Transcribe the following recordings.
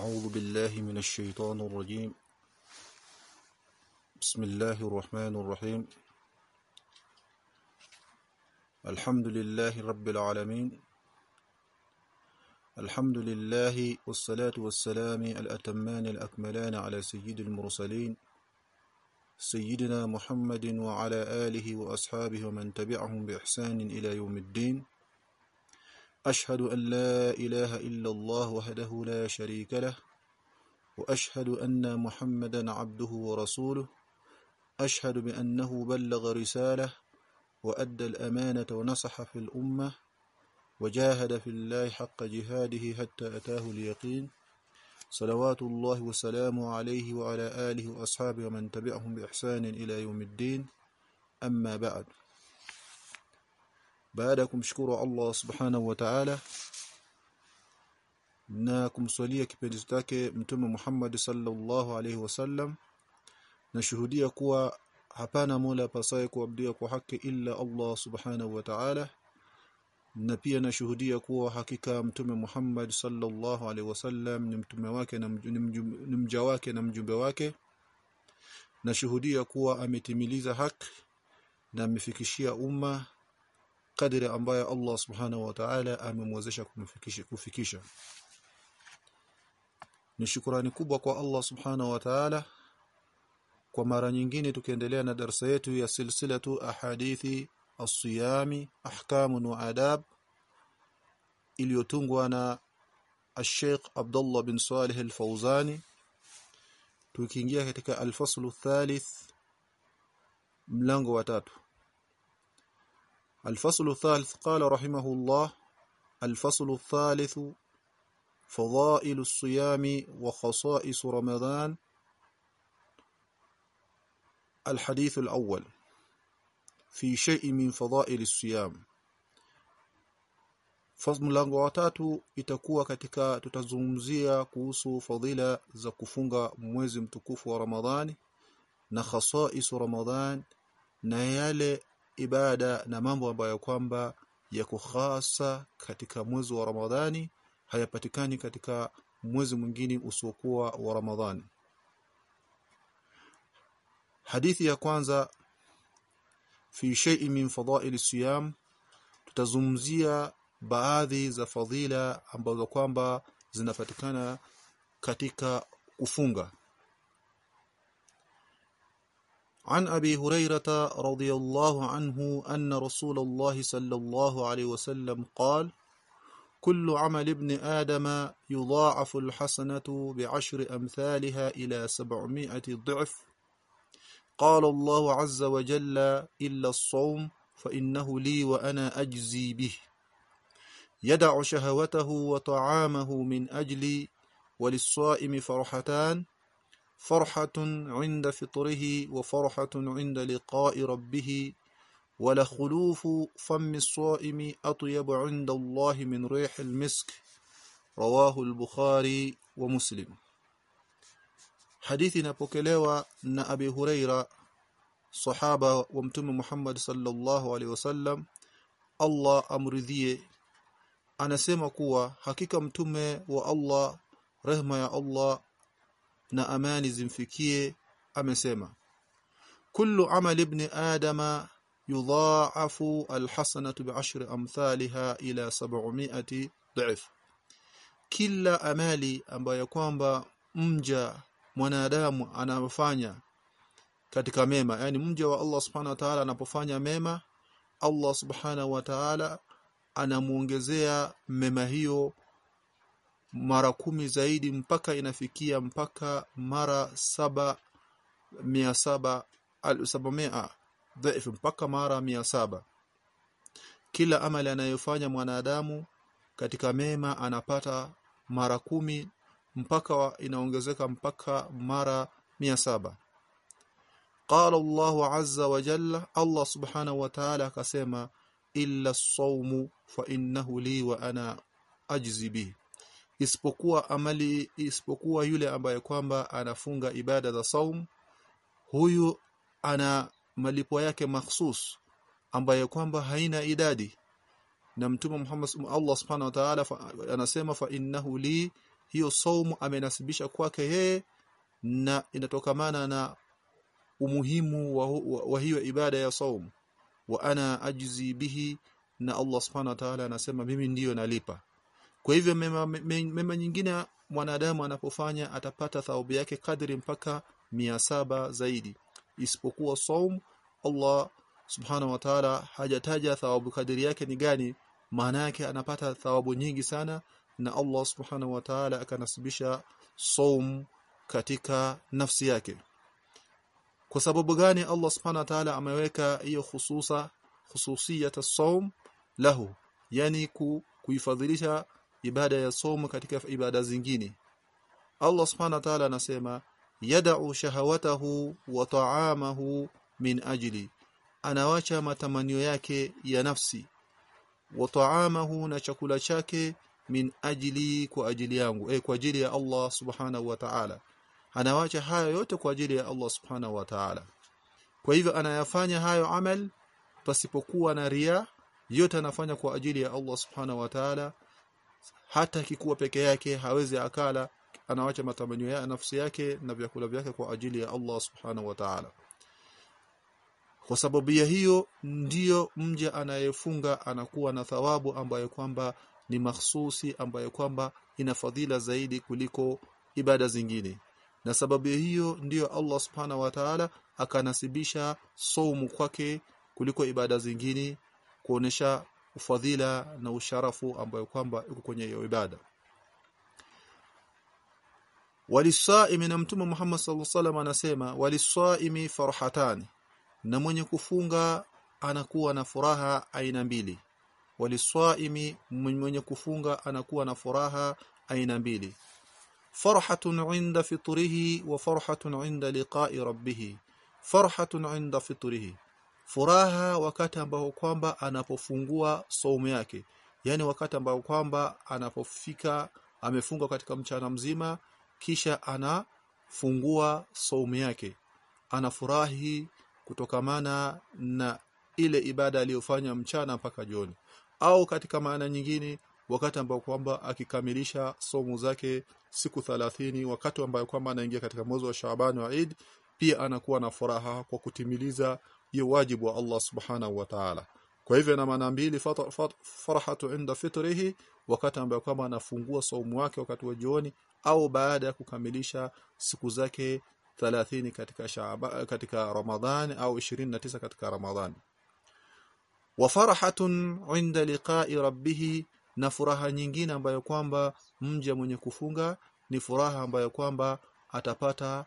أعوذ بالله من الشيطان الرجيم. بسم الله الرحمن الرحيم. الحمد لله رب العالمين. الحمد لله والصلاة والسلام الأتمان الأكملان على سيد المرسلين سيدنا محمد وعلى آله وأصحابه ومن تبعهم بإحسان إلى يوم الدين. أشهد أن لا إله إلا الله وحده لا شريك له وأشهد أن محمدا عبده ورسوله أشهد بأنه بلغ رسالة وأدى الأمانة ونصح في الأمة وجاهد في الله حق جهاده حتى أتاه اليقين. صلوات الله وسلامه عليه وعلى آله وأصحابه ومن تبعهم بإحسان إلى يوم الدين. أما بعد. Baada ya kumshukuru Allah subhanahu wa ta'ala na kumswalia kipenzi chake mtume Muhammad sallallahu alaihi wasallam nashuhudia kuwa hapana mola pasaye kuabudiwa kwa haki illa Allah subhanahu wa ta'ala na pia nashuhudia kuwa hakika mtume Muhammad sallallahu alaihi wasallam ni mtume wake na ni mja wake na mjumbe wake. Nashuhudia kuwa ametimiliza haki na amefikishia umma kadri ambayo Allah subhanahu wa ta'ala amemwezesha kumfikisha kufikisha. Ni shukrani kubwa kwa Allah subhanahu wa ta'ala. Kwa mara nyingine tukiendelea na darasa yetu ya silsilatu ahadithi as-siyami ahkamun wa adab iliyotungwa na Sheikh Abdullah bin saleh al-Fawzani. Tukiingia katika al-faslu thalith mlango wa tatu الفصل الثالث قال رحمه الله الفصل الثالث فضائل الصيام وخصائص رمضان الحديث الأول في شيء من فضائل الصيام mlango wa tatu itakuwa katika tutazungumzia kuhusu fadhila za kufunga mwezi mtukufu wa Ramadhani na khasais Ramadhan na yale ibada na mambo ambayo kwamba ya kuhasa katika mwezi wa Ramadhani hayapatikani katika mwezi mwingine usiokuwa wa Ramadhani. Hadithi ya kwanza fi shay'in min fadha'il siyam tutazungumzia baadhi za fadhila ambazo kwamba zinapatikana katika kufunga عن أبي هريرة رضي الله عنه أن رسول الله صلى الله عليه وسلم قال كل عمل ابن آدم يضاعف الحسنة بعشر أمثالها إلى سبعمائة ضعف. قال الله عز وجل إلا الصوم فإنه لي وأنا أجزي به. يدع شهوته وطعامه من أجلي وللصائم فرحتان فرحة عند فطره وفرحة عند لقاء ربه. ولخلوف فم الصائم أطيب عند الله من ريح المسك. رواه البخاري ومسلم. حديث نبوكلوا نا أبي هريرة صحابة ومتم محمد صلى الله عليه وسلم. الله أمرذيه. anasema kuwa hakika mtume wa Allah rehma ya Allah na amani zimfikie amesema. Kullu amal ibn adama yudha'afu alhasanatu bi'ashri amthaliha ila 700 dhif kila amali ambayo kwamba mja mwanadamu anafanya katika mema yani mja wa Allah subhanahu wa ta'ala anapofanya mema Allah subhanahu wa ta'ala anamuongezea mema hiyo mara kumi zaidi mpaka inafikia mpaka mara saba mia saba sabamia dhaifu mpaka mara mia saba kila amali anayofanya mwanadamu katika mema anapata mara kumi mpaka inaongezeka mpaka mara mia saba قال الله عز وجل الله سبحانه وتعالى akasema illa as-sawm fa innahu li wa ana ajzi bihi isipokuwa amali isipokuwa yule ambaye kwamba anafunga ibada za saum huyu ana malipo yake mahsus ambaye kwamba haina idadi. Na mtume Muhammad Allah subhanahu wa ta'ala anasema fa innahu li hiyo saumu amenasibisha kwake yeye na inatokamana na umuhimu wa, wa, wa hiyo ibada ya saumu wa ana ajzi bihi na Allah subhanahu wa ta'ala anasema mimi ndiyo nalipa kwa hivyo mema, mema, nyingine mwanadamu anapofanya atapata thawabu yake kadri mpaka mia saba zaidi. Isipokuwa saum Allah subhanahu wa ta'ala hajataja thawabu kadri yake ni gani maana yake anapata thawabu nyingi sana na Allah subhanahu wa ta'ala akanasibisha saum katika nafsi yake. Kwa sababu gani Allah subhanahu wa ta'ala ameweka hiyo hususa hususiyata as-sawm lahu? Yani ku, kuifadhilisha ibada ya somo katika ibada zingine. Allah subhanahu wa ta'ala anasema yad'u shahawatahu wa ta'amahu min ajli. Anawacha matamanio yake ya nafsi. Wa ta'amahu na chakula chake min ajli kwa ajili yangu eh kwa ajili ya Allah subhanahu wa ta'ala. Anawacha hayo yote kwa ajili ya Allah subhanahu wa ta'ala. Kwa hivyo anayafanya hayo amal pasipokuwa na ria yote anafanya kwa ajili ya Allah subhanahu wa ta'ala hata kikuwa peke yake hawezi akala anawacha matamanio ya nafsi yake na vyakula vyake kwa ajili ya Allah subhanahu wa ta'ala. Kwa sababu ya hiyo ndiyo mja anayefunga anakuwa na thawabu ambayo kwamba ni mahsusi ambayo kwamba ina fadhila zaidi kuliko ibada zingine. Na sababu hiyo ndiyo Allah subhanahu wa ta'ala akanasibisha saumu kwake kuliko ibada zingine kuonesha ufadhila na usharafu ambayo kwamba iko kwenye hiyo ibada. Walisaimi na mtume Muhammad sallallahu alaihi wasallam anasema walisaimi farhatani na mwenye kufunga anakuwa na furaha aina mbili. Walisaimi mwenye kufunga anakuwa na furaha aina mbili. Farhatun inda fitrihi wa farhatun inda liqa'i rabbih farhatun inda fitrihi furaha wakati ambao kwamba anapofungua saumu yake. Yani wakati ambao kwamba anapofika amefunga katika mchana mzima kisha anafungua saumu yake. Anafurahi kutokamana na ile ibada aliyofanya mchana mpaka jioni. Au katika maana nyingine wakati ambao kwamba akikamilisha somo zake siku 30 wakati ambao kwamba anaingia katika mwezi wa Shaaban wa Eid pia anakuwa na furaha kwa kutimiliza hiyo wajibu wa Allah subhanahu wa ta'ala. Kwa hivyo na maana mbili farahatu inda fitrihi wakati ambayo kama anafungua saumu wake wakati wa jioni au baada ya kukamilisha siku zake 30 katika Shaaban katika Ramadhani au 29 katika Ramadhani wa farahatun inda liqa'i rabbih na furaha nyingine ambayo kwamba mja mwenye kufunga ni furaha ambayo kwamba atapata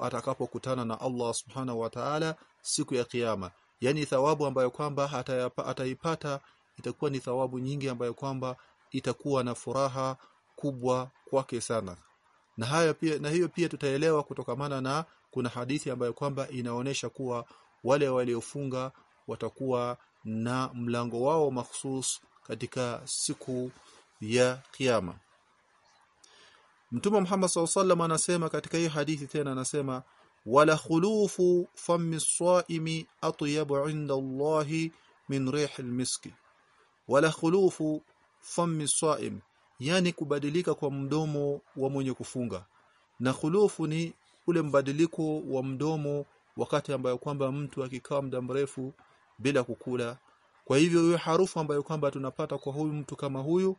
atakapokutana na Allah subhanahu wa ta'ala siku ya kiyama. Yani thawabu ambayo kwamba ataipata itakuwa ni thawabu nyingi ambayo kwamba itakuwa na furaha kubwa kwake sana. Na hayo pia na hiyo pia tutaelewa kutokamana na kuna hadithi ambayo kwamba inaonesha kuwa wale waliofunga watakuwa na mlango wao mahsus katika siku ya kiyama. Mtume Muhammad SAW anasema katika hiyo hadithi tena anasema wala khulufu fami swaimi atyabu inda Allahi min rih almiski wala khulufu fami swaim yani kubadilika kwa mdomo wa mwenye kufunga. Na khulufu ni ule mbadiliko wa mdomo wakati ambayo kwamba mtu akikaa muda mrefu bila kukula. Kwa hivyo hiyo harufu ambayo kwamba tunapata kwa huyu mtu kama huyu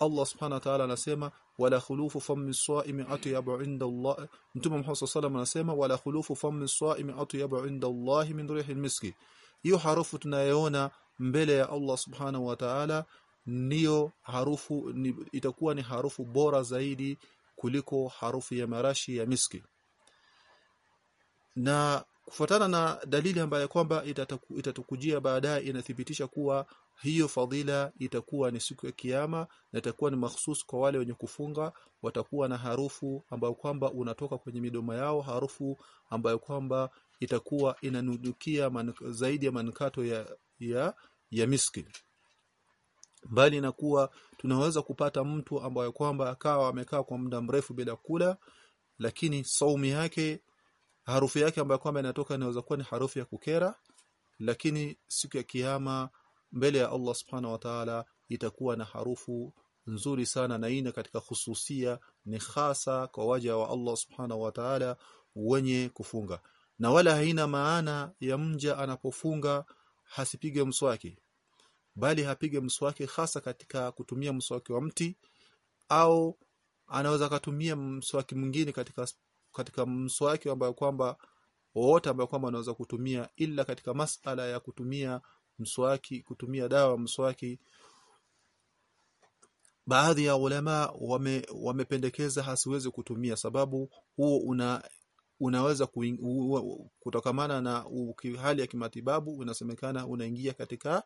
Allah subhanahu wa ta'ala anasema wala khulufu fammi swaimi atyabu inda Allah. Mtume Muhammad sallallahu anasema wala khulufu fammi swaimi atyabu inda Allah min rihil miski. Hiyo harufu tunayoona mbele ya Allah subhanahu wa ta'ala ndiyo harufu ni, itakuwa ni harufu bora zaidi kuliko harufu ya marashi ya miski. Na kufuatana na dalili ambayo kwamba itatukujia baadaye inathibitisha kuwa hiyo fadhila itakuwa ni siku ya kiyama na itakuwa ni mahsus kwa wale wenye kufunga watakuwa na harufu ambayo kwamba unatoka kwenye midoma yao harufu ambayo kwamba itakuwa inanudukia zaidi ya manukato ya ya, ya miski bali na kuwa tunaweza kupata mtu ambaye kwamba akawa amekaa kwa muda mrefu bila kula lakini saumu yake harufu yake ambayo kwamba inatoka inaweza kuwa ni harufu ya kukera lakini siku ya kiyama mbele ya Allah subhanahu wa ta'ala itakuwa na harufu nzuri sana na ina katika hususia ni hasa kwa waja wa Allah subhanahu wa ta'ala wenye kufunga. Na wala haina maana ya mja anapofunga hasipige mswaki bali hapige mswaki hasa katika kutumia mswaki wa mti au anaweza kutumia mswaki mwingine katika katika mswaki ambao kwamba wote ambao kwamba anaweza kutumia ila katika masala ya kutumia mswaki kutumia dawa mswaki. Baadhi ya ulama wame, wamependekeza hasiwezi kutumia sababu huo una unaweza kutokamana na hali ya kimatibabu unasemekana unaingia katika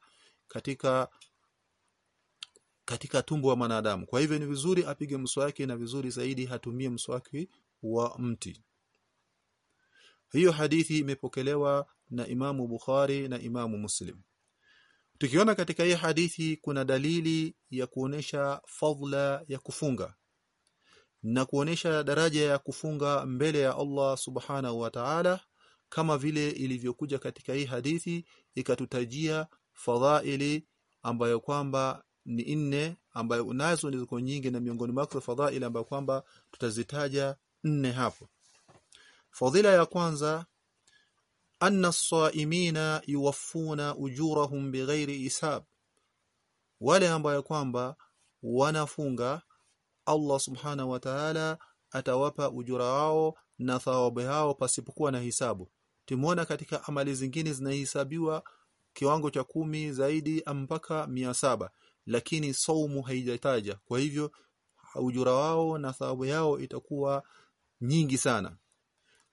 katika katika tumbo wa mwanadamu. Kwa hivyo ni vizuri apige mswaki na vizuri zaidi hatumie mswaki wa mti. Hiyo hadithi imepokelewa na Imamu Bukhari na Imamu Muslim tukiona katika hii hadithi kuna dalili ya kuonesha fadla ya kufunga na kuonesha daraja ya kufunga mbele ya Allah subhanahu wa ta'ala kama vile ilivyokuja katika hii hadithi ikatutajia fadhaili ambayo kwamba ni nne ambayo nazo ziko nyingi na miongoni mwako fadhaili ambayo kwamba tutazitaja nne hapo. Fadhila ya kwanza anna as-saimina yuwaffuna ujurahum bighairi hisab. Wale ambao kwamba wanafunga Allah subhanahu wa ta'ala atawapa ujura wao na thawabu yao pasipokuwa na hisabu. Tumeona katika amali zingine zinahesabiwa kiwango cha kumi zaidi mpaka mia saba lakini saumu haijataja. Kwa hivyo ujura wao na thawabu yao itakuwa nyingi sana.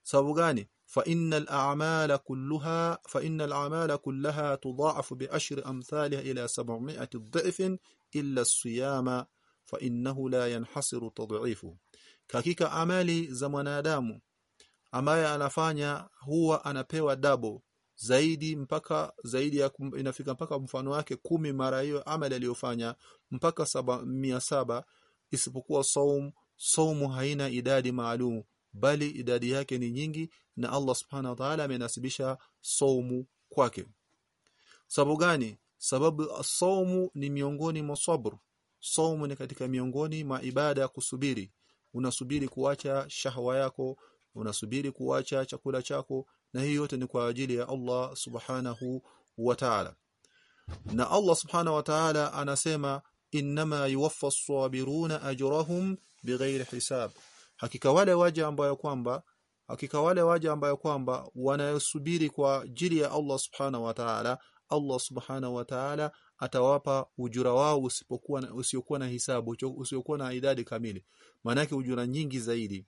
Sababu gani fa innal كلها kulluha fa كلها تضاعف bi amthaliha ila 700 ضعف illa as-siyama لا ينحصر tad'ifu hakika amali za mwanadamu ambaye anafanya huwa anapewa dabo zaidi mpaka zaidi ya kum, inafika mpaka mfano wake kumi mara hiyo amali aliyofanya mpaka saba, mia saba isipokuwa saum saumu haina idadi maalum bali idadi yake ni nyingi na Allah subhanahu wa ta'ala amenasibisha saumu kwake. Sababu gani? Sababu saumu ni miongoni mwa sabr. Saumu ni katika miongoni mwa ibada ya kusubiri. Unasubiri kuacha shahwa yako unasubiri kuacha chakula chako na hii yote ni kwa ajili ya Allah subhanahu wa ta'ala. Na Allah subhanahu wa ta'ala anasema inma yuwaffa as-sabiruna ajrahum bighayri hisab hakika wale waja ambayo kwamba hakika wale waja ambayo kwamba wanayosubiri kwa ajili ya Allah subhanahu wa ta'ala Allah subhanahu wa ta'ala atawapa ujura wao usipokuwa usiokuwa na hisabu usiokuwa na idadi kamili. Maanake ujura nyingi zaidi.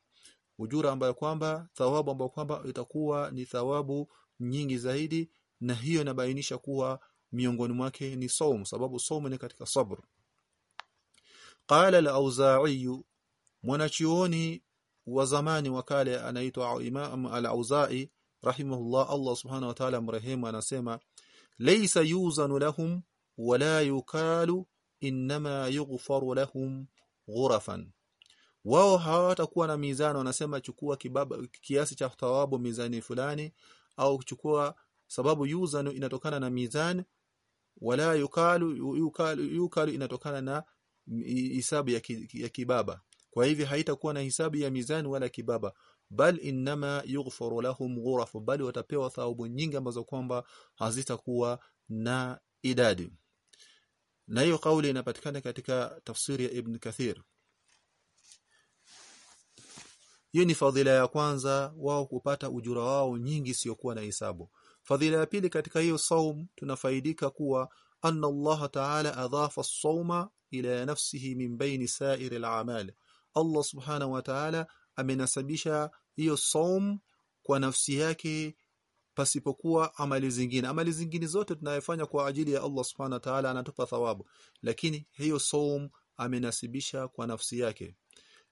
Ujura ambayo kwamba thawabu ambayo kwamba itakuwa ni thawabu nyingi zaidi na hiyo inabainisha kuwa miongoni mwake ni saum sababu saum ni katika sabr. Qala al-auza'i mwanachuoni wa zamani wa kale anaitwa Imam al-Auza'i rahimahullah Allah subhanahu wa ta'ala mrehemu anasema laysa yuzanu lahum wala yukalu inma yughfaru lahum ghurafan. Wao hawatakuwa na mizani wanasema chukua kibaba kiasi cha thawabu mizani fulani au chukua sababu yuzanu inatokana na mizani wala yukalu yukalu, yukalu inatokana na hisabu ya, ki, ya kibaba kwa hivyo haitakuwa na hisabu ya mizani wala kibaba. Bal inma yughfaru lahum ghuraf bali watapewa thawabu nyingi ambazo kwamba hazitakuwa na idadi. Na hiyo kauli inapatikana katika tafsiri ya Ibn Kathir. Hiyo ni fadhila ya kwanza wao kupata ujura wao nyingi siokuwa na hisabu. Fadhila ya pili katika hiyo saum tunafaidika kuwa anna Allah ta'ala adhafa as-sawma ila nafsihi min baini sa'ir al-a'mal Allah subhanahu wa ta'ala amenasabisha hiyo saum kwa nafsi yake pasipokuwa amali zingine. Amali zingine zote tunayofanya kwa ajili ya Allah subhanahu wa ta'ala anatupa thawabu. Lakini hiyo saum amenasibisha kwa nafsi yake.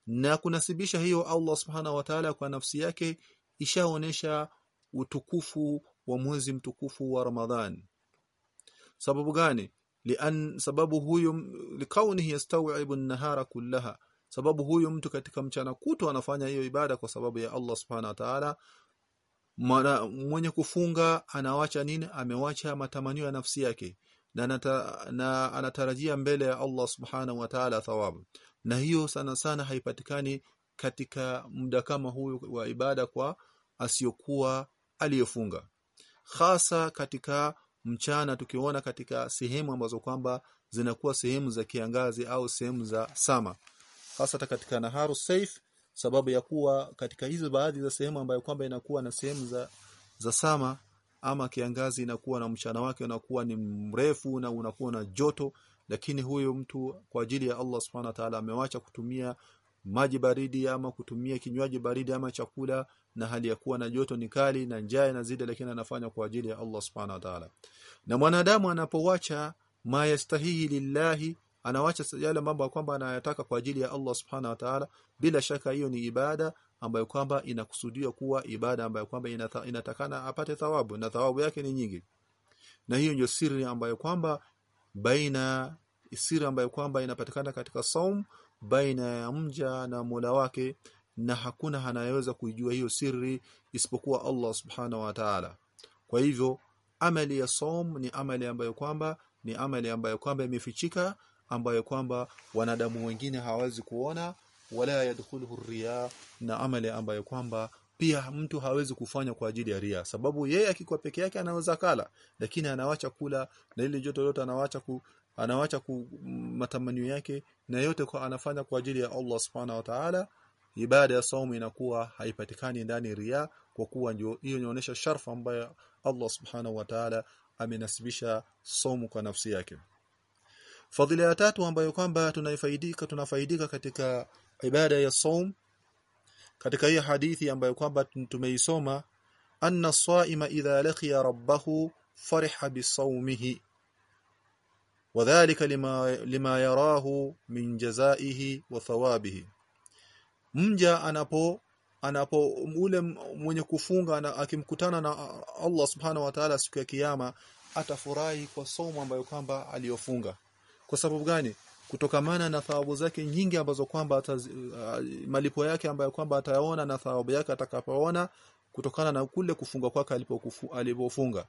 Na kunasibisha hiyo Allah subhanahu wa ta'ala kwa nafsi yake ishaonesha utukufu wa mwezi mtukufu wa Ramadhan. Sababu gani? Lian sababu huyo likaunihi yastawibu an-nahara kullaha sababu huyu mtu katika mchana kutu anafanya hiyo ibada kwa sababu ya Allah subhanahu wa ta'ala. Mwenye kufunga anawacha nini? Amewacha matamanio ya nafsi yake. Na, nata, na anatarajia mbele ya Allah subhanahu wa ta'ala thawabu. Na hiyo sana sana haipatikani katika muda kama huyu wa ibada kwa asiyokuwa aliyefunga. Hasa katika mchana tukiona katika sehemu ambazo kwamba zinakuwa sehemu za kiangazi au sehemu za sama hasa katika naharu saif sababu ya kuwa katika hizo baadhi za sehemu ambayo kwamba inakuwa na sehemu za za sama ama kiangazi inakuwa na mchana wake unakuwa ni mrefu na unakuwa na joto lakini huyo mtu kwa ajili ya Allah subhanahu wa ta'ala amewacha kutumia maji baridi ama kutumia kinywaji baridi ama chakula na hali ya kuwa na joto ni kali na njaa inazidi lakini anafanya kwa ajili ya Allah subhanahu wa ta'ala. Na mwanadamu anapowacha ma yastahihi lillahi anawacha yale mambo kwamba anayataka kwa ajili ya Allah subhanahu wa ta'ala. Bila shaka hiyo ni ibada ambayo kwamba inakusudiwa kuwa ibada ambayo kwamba inata, inatakana apate thawabu na thawabu yake ni nyingi. Na hiyo ndio siri ambayo kwamba baina siri ambayo kwamba inapatikana katika saum baina ya mja na Mola wake na hakuna anayeweza kuijua hiyo siri isipokuwa Allah subhanahu wa ta'ala. Kwa hivyo amali ya saum ni amali ambayo kwamba ni amali ambayo kwamba imefichika ambayo kwamba wanadamu wengine hawawezi kuona wala yadkhuluhu riya na amali ambayo kwamba pia mtu hawezi kufanya kwa ajili ya ria sababu yeye akikuwa peke yake anaweza kala lakini anawacha kula na ile joto lote anawacha ku anawacha ku matamanio yake na yote kwa anafanya kwa ajili ya Allah subhanahu wa ta'ala. Ibada ya saumu inakuwa haipatikani ndani ria kwa kuwa ndio hiyo inaonyesha sharfa ambayo Allah subhanahu wa ta'ala amenasibisha saumu kwa nafsi yake fadhila ya tatu ambayo kwamba tunaifaidika tunafaidika katika ibada ya saum katika hii hadithi ambayo kwamba tumeisoma anna saima idha laqiya rabbahu fariha bisawmihi wadhālika lima yarahu min jazaihi wa thawabihi. Mja anapo anapo ule mwenye kufunga na akimkutana na Allah subhanahu wa ta'ala siku ya kiyama atafurahi kwa somo ambayo kwamba aliyofunga kwa sababu gani? Kutokamana na thawabu zake nyingi ambazo kwamba uh, malipo yake ambayo kwamba atayaona na thawabu yake atakapoona kutokana na kule kufunga kwake alipofunga.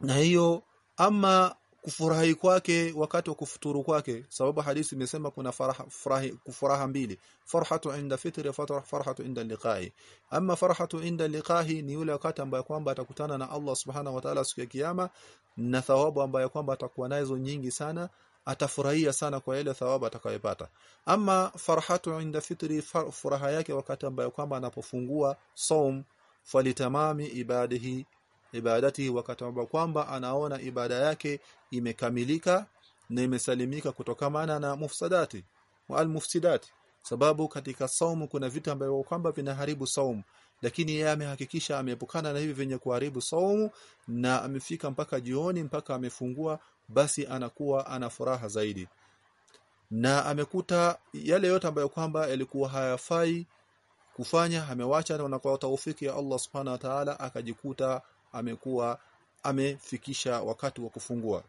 Na hiyo ama kufurahi kwake wakati wa kufuturu kwake. Sababu hadithi imesema kuna faraha furahi kufuraha mbili. Farhatu inda fitri farhatu inda liqa'i. Ama farhatu inda liqa'i ni yule wakati ambaye kwamba atakutana na Allah subhanahu wa ta'ala siku ya kiyama na thawabu ambayo kwamba atakuwa nazo nyingi sana atafurahia sana kwa ile thawabu atakayopata ama farhatu inda fitri furaha yake wakati ambayo kwamba anapofungua saum falitamami ibadihi ibadati wakatamba kwamba anaona ibada yake imekamilika na imesalimika kutokamana na mufsadati wa almufsidati. Sababu katika saumu kuna vitu ambavyo kwamba vinaharibu saumu lakini yeye amehakikisha ameepukana na hivi vyenye kuharibu saumu na amefika mpaka jioni mpaka amefungua basi anakuwa ana furaha zaidi. Na amekuta yale yote ambayo kwamba yalikuwa hayafai kufanya amewacha na kwa taufiki ya Allah subhanahu wa ta'ala akajikuta amekuwa amefikisha wakati wa kufungua.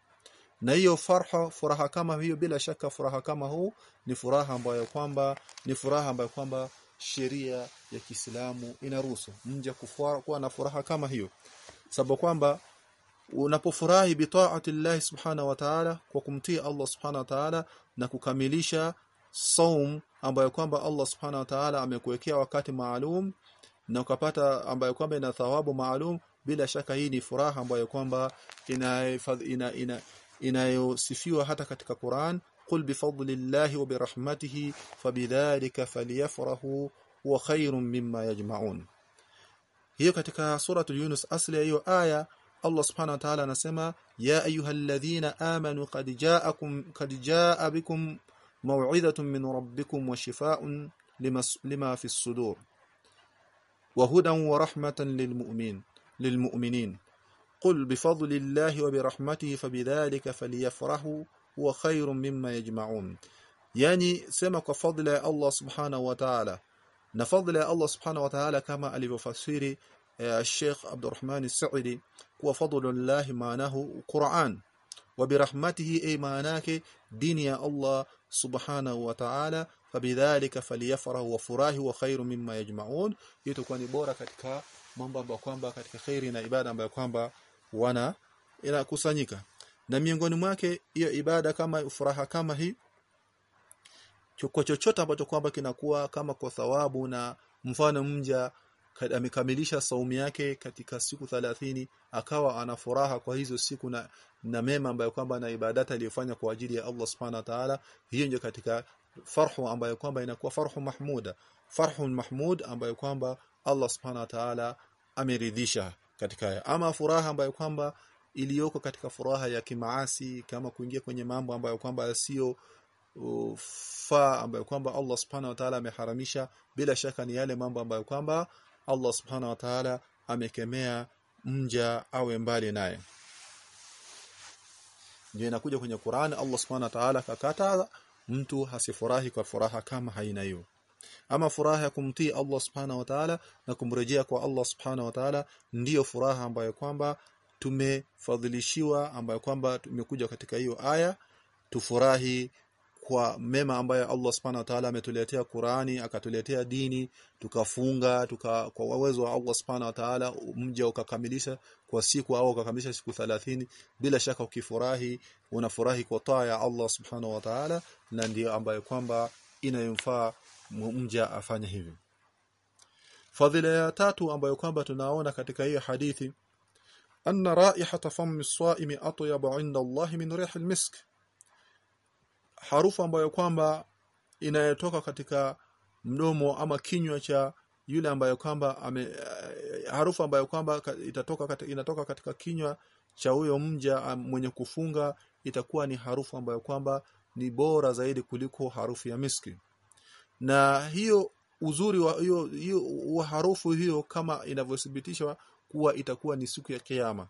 Na hiyo farha furaha kama hiyo bila shaka furaha kama huu ni furaha ambayo kwamba ni furaha ambayo kwamba sheria ya Kiislamu inaruhusu. Mja kuwa na furaha kama hiyo. Sababu kwamba unapofurahi bitaati Allah subhanahu wa ta'ala kwa kumtii Allah subhanahu wa ta'ala na kukamilisha saum ambayo kwamba Allah subhanahu wa ta'ala amekuwekea wakati maalum na ukapata ambayo kwamba ina thawabu maalum bila shaka hii ni furaha ambayo kwamba ina ina inayosifiwa hata katika Qur'an qul bifadlillahi wa birahmatihi fabidhalika falyafrahu huwa khairun mimma yajma'un hiyo katika suratu Yunus asli hiyo aya Allah subhanahu wa ta'ala anasema ya ayyuhalladhina amanu qad ja'akum qad ja'a bikum maw'idhatun min rabbikum wa shifaa'un lima lima fi as-sudur wa hudan wa rahmatan lilmu'min للمؤمنين. قل بفضل الله وبرحمته فبذلك فليفرحوا هو خير مما يجمعون. يعني سمك فضل الله سبحانه وتعالى. نفضل الله سبحانه وتعالى كما قال بفسيري آه، الشيخ عبد الرحمن السعدي هو فضل الله معناه القرآن وبرحمته أي معناك؟ دين يا الله سبحانه وتعالى فبذلك فليفره وفراه وخير مما يجمعون. يتكون بورك mambo ambayo kwamba katika khairi na ibada ambayo kwamba wana inakusanyika. Na miongoni mwake hiyo ibada kama furaha kama hii choko chochote ambacho kwamba kinakuwa kama kwa thawabu na mfano mja amekamilisha saumu yake katika siku 30 akawa ana furaha kwa hizo siku na, na mema ambayo kwamba na ibadata aliyofanya kwa ajili ya Allah subhanahu wa ta'ala hiyo ndio katika farhu ambayo kwamba inakuwa farhu mahmuda farhu mahmud ambayo kwamba Allah subhanahu wa ta'ala ameridhisha katika ama furaha ambayo kwamba iliyoko katika furaha ya kimaasi kama kuingia kwenye mambo ambayo kwamba sio faa ambayo kwamba Allah subhanahu wa ta'ala ameharamisha bila shaka ni yale mambo ambayo kwamba Allah subhanahu wa ta'ala amekemea mja awe mbali naye. Ndio inakuja kwenye Qur'an Allah subhanahu wa ta'ala kakata mtu hasifurahi kwa furaha kama haina hiyo ama furaha ya kumtii Allah subhanahu wa ta'ala na kumrejea kwa Allah subhanahu wa ta'ala ndiyo furaha ambayo kwamba tumefadhilishiwa ambayo kwamba tumekuja katika hiyo aya tufurahi kwa mema ambayo Allah Subhanahu wa Ta'ala ametuletea Qur'ani akatuletea dini tukafunga tuka kwa uwezo wa Allah Subhanahu wa Ta'ala mja ukakamilisha kwa siku au ukakamilisha siku 30 bila shaka ukifurahi unafurahi kwa taa ya Allah Subhanahu wa Ta'ala na ndiyo ambayo kwamba inayomfaa mja afanye hivi. Fadhila ya tatu ambayo kwamba tunaona katika hiyo hadithi anna raihata fammi as-sa'imi atyabu 'inda Allah min rih al-misk harufu ambayo kwamba inayotoka katika mdomo ama kinywa cha yule ambayo kwamba ame harufu ambayo kwamba itatoka inatoka katika kinywa cha huyo mja mwenye kufunga itakuwa ni harufu ambayo kwamba ni bora zaidi kuliko harufu ya miski na hiyo uzuri wa hiyo hiyo harufu hiyo kama inavyothibitishwa kuwa itakuwa ni siku ya kiyama.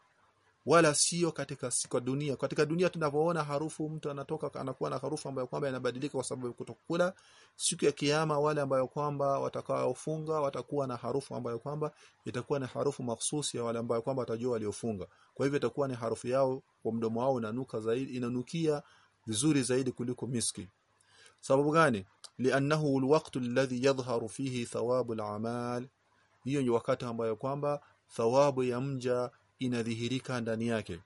Wala sio katika siku dunia. Katika dunia tunapoona harufu mtu anatoka anakuwa na harufu ambayo kwamba inabadilika kwa sababu kutokula. Siku ya kiyama wale ambayo kwamba watakaofunga watakuwa na harufu ambayo kwamba itakuwa ni harufu mahsusi ya wale ambayo kwamba watajua waliofunga. Kwa hivyo itakuwa ni harufu yao kwa mdomo wao inanuka zaidi inanukia vizuri zaidi kuliko miski. Sababu gani li'annahu alwaqtu alladhi yadhharu fihi thawabu al'amal hiyo ni wakati ambayo kwamba thawabu ya mja inadhihirika ndani yake.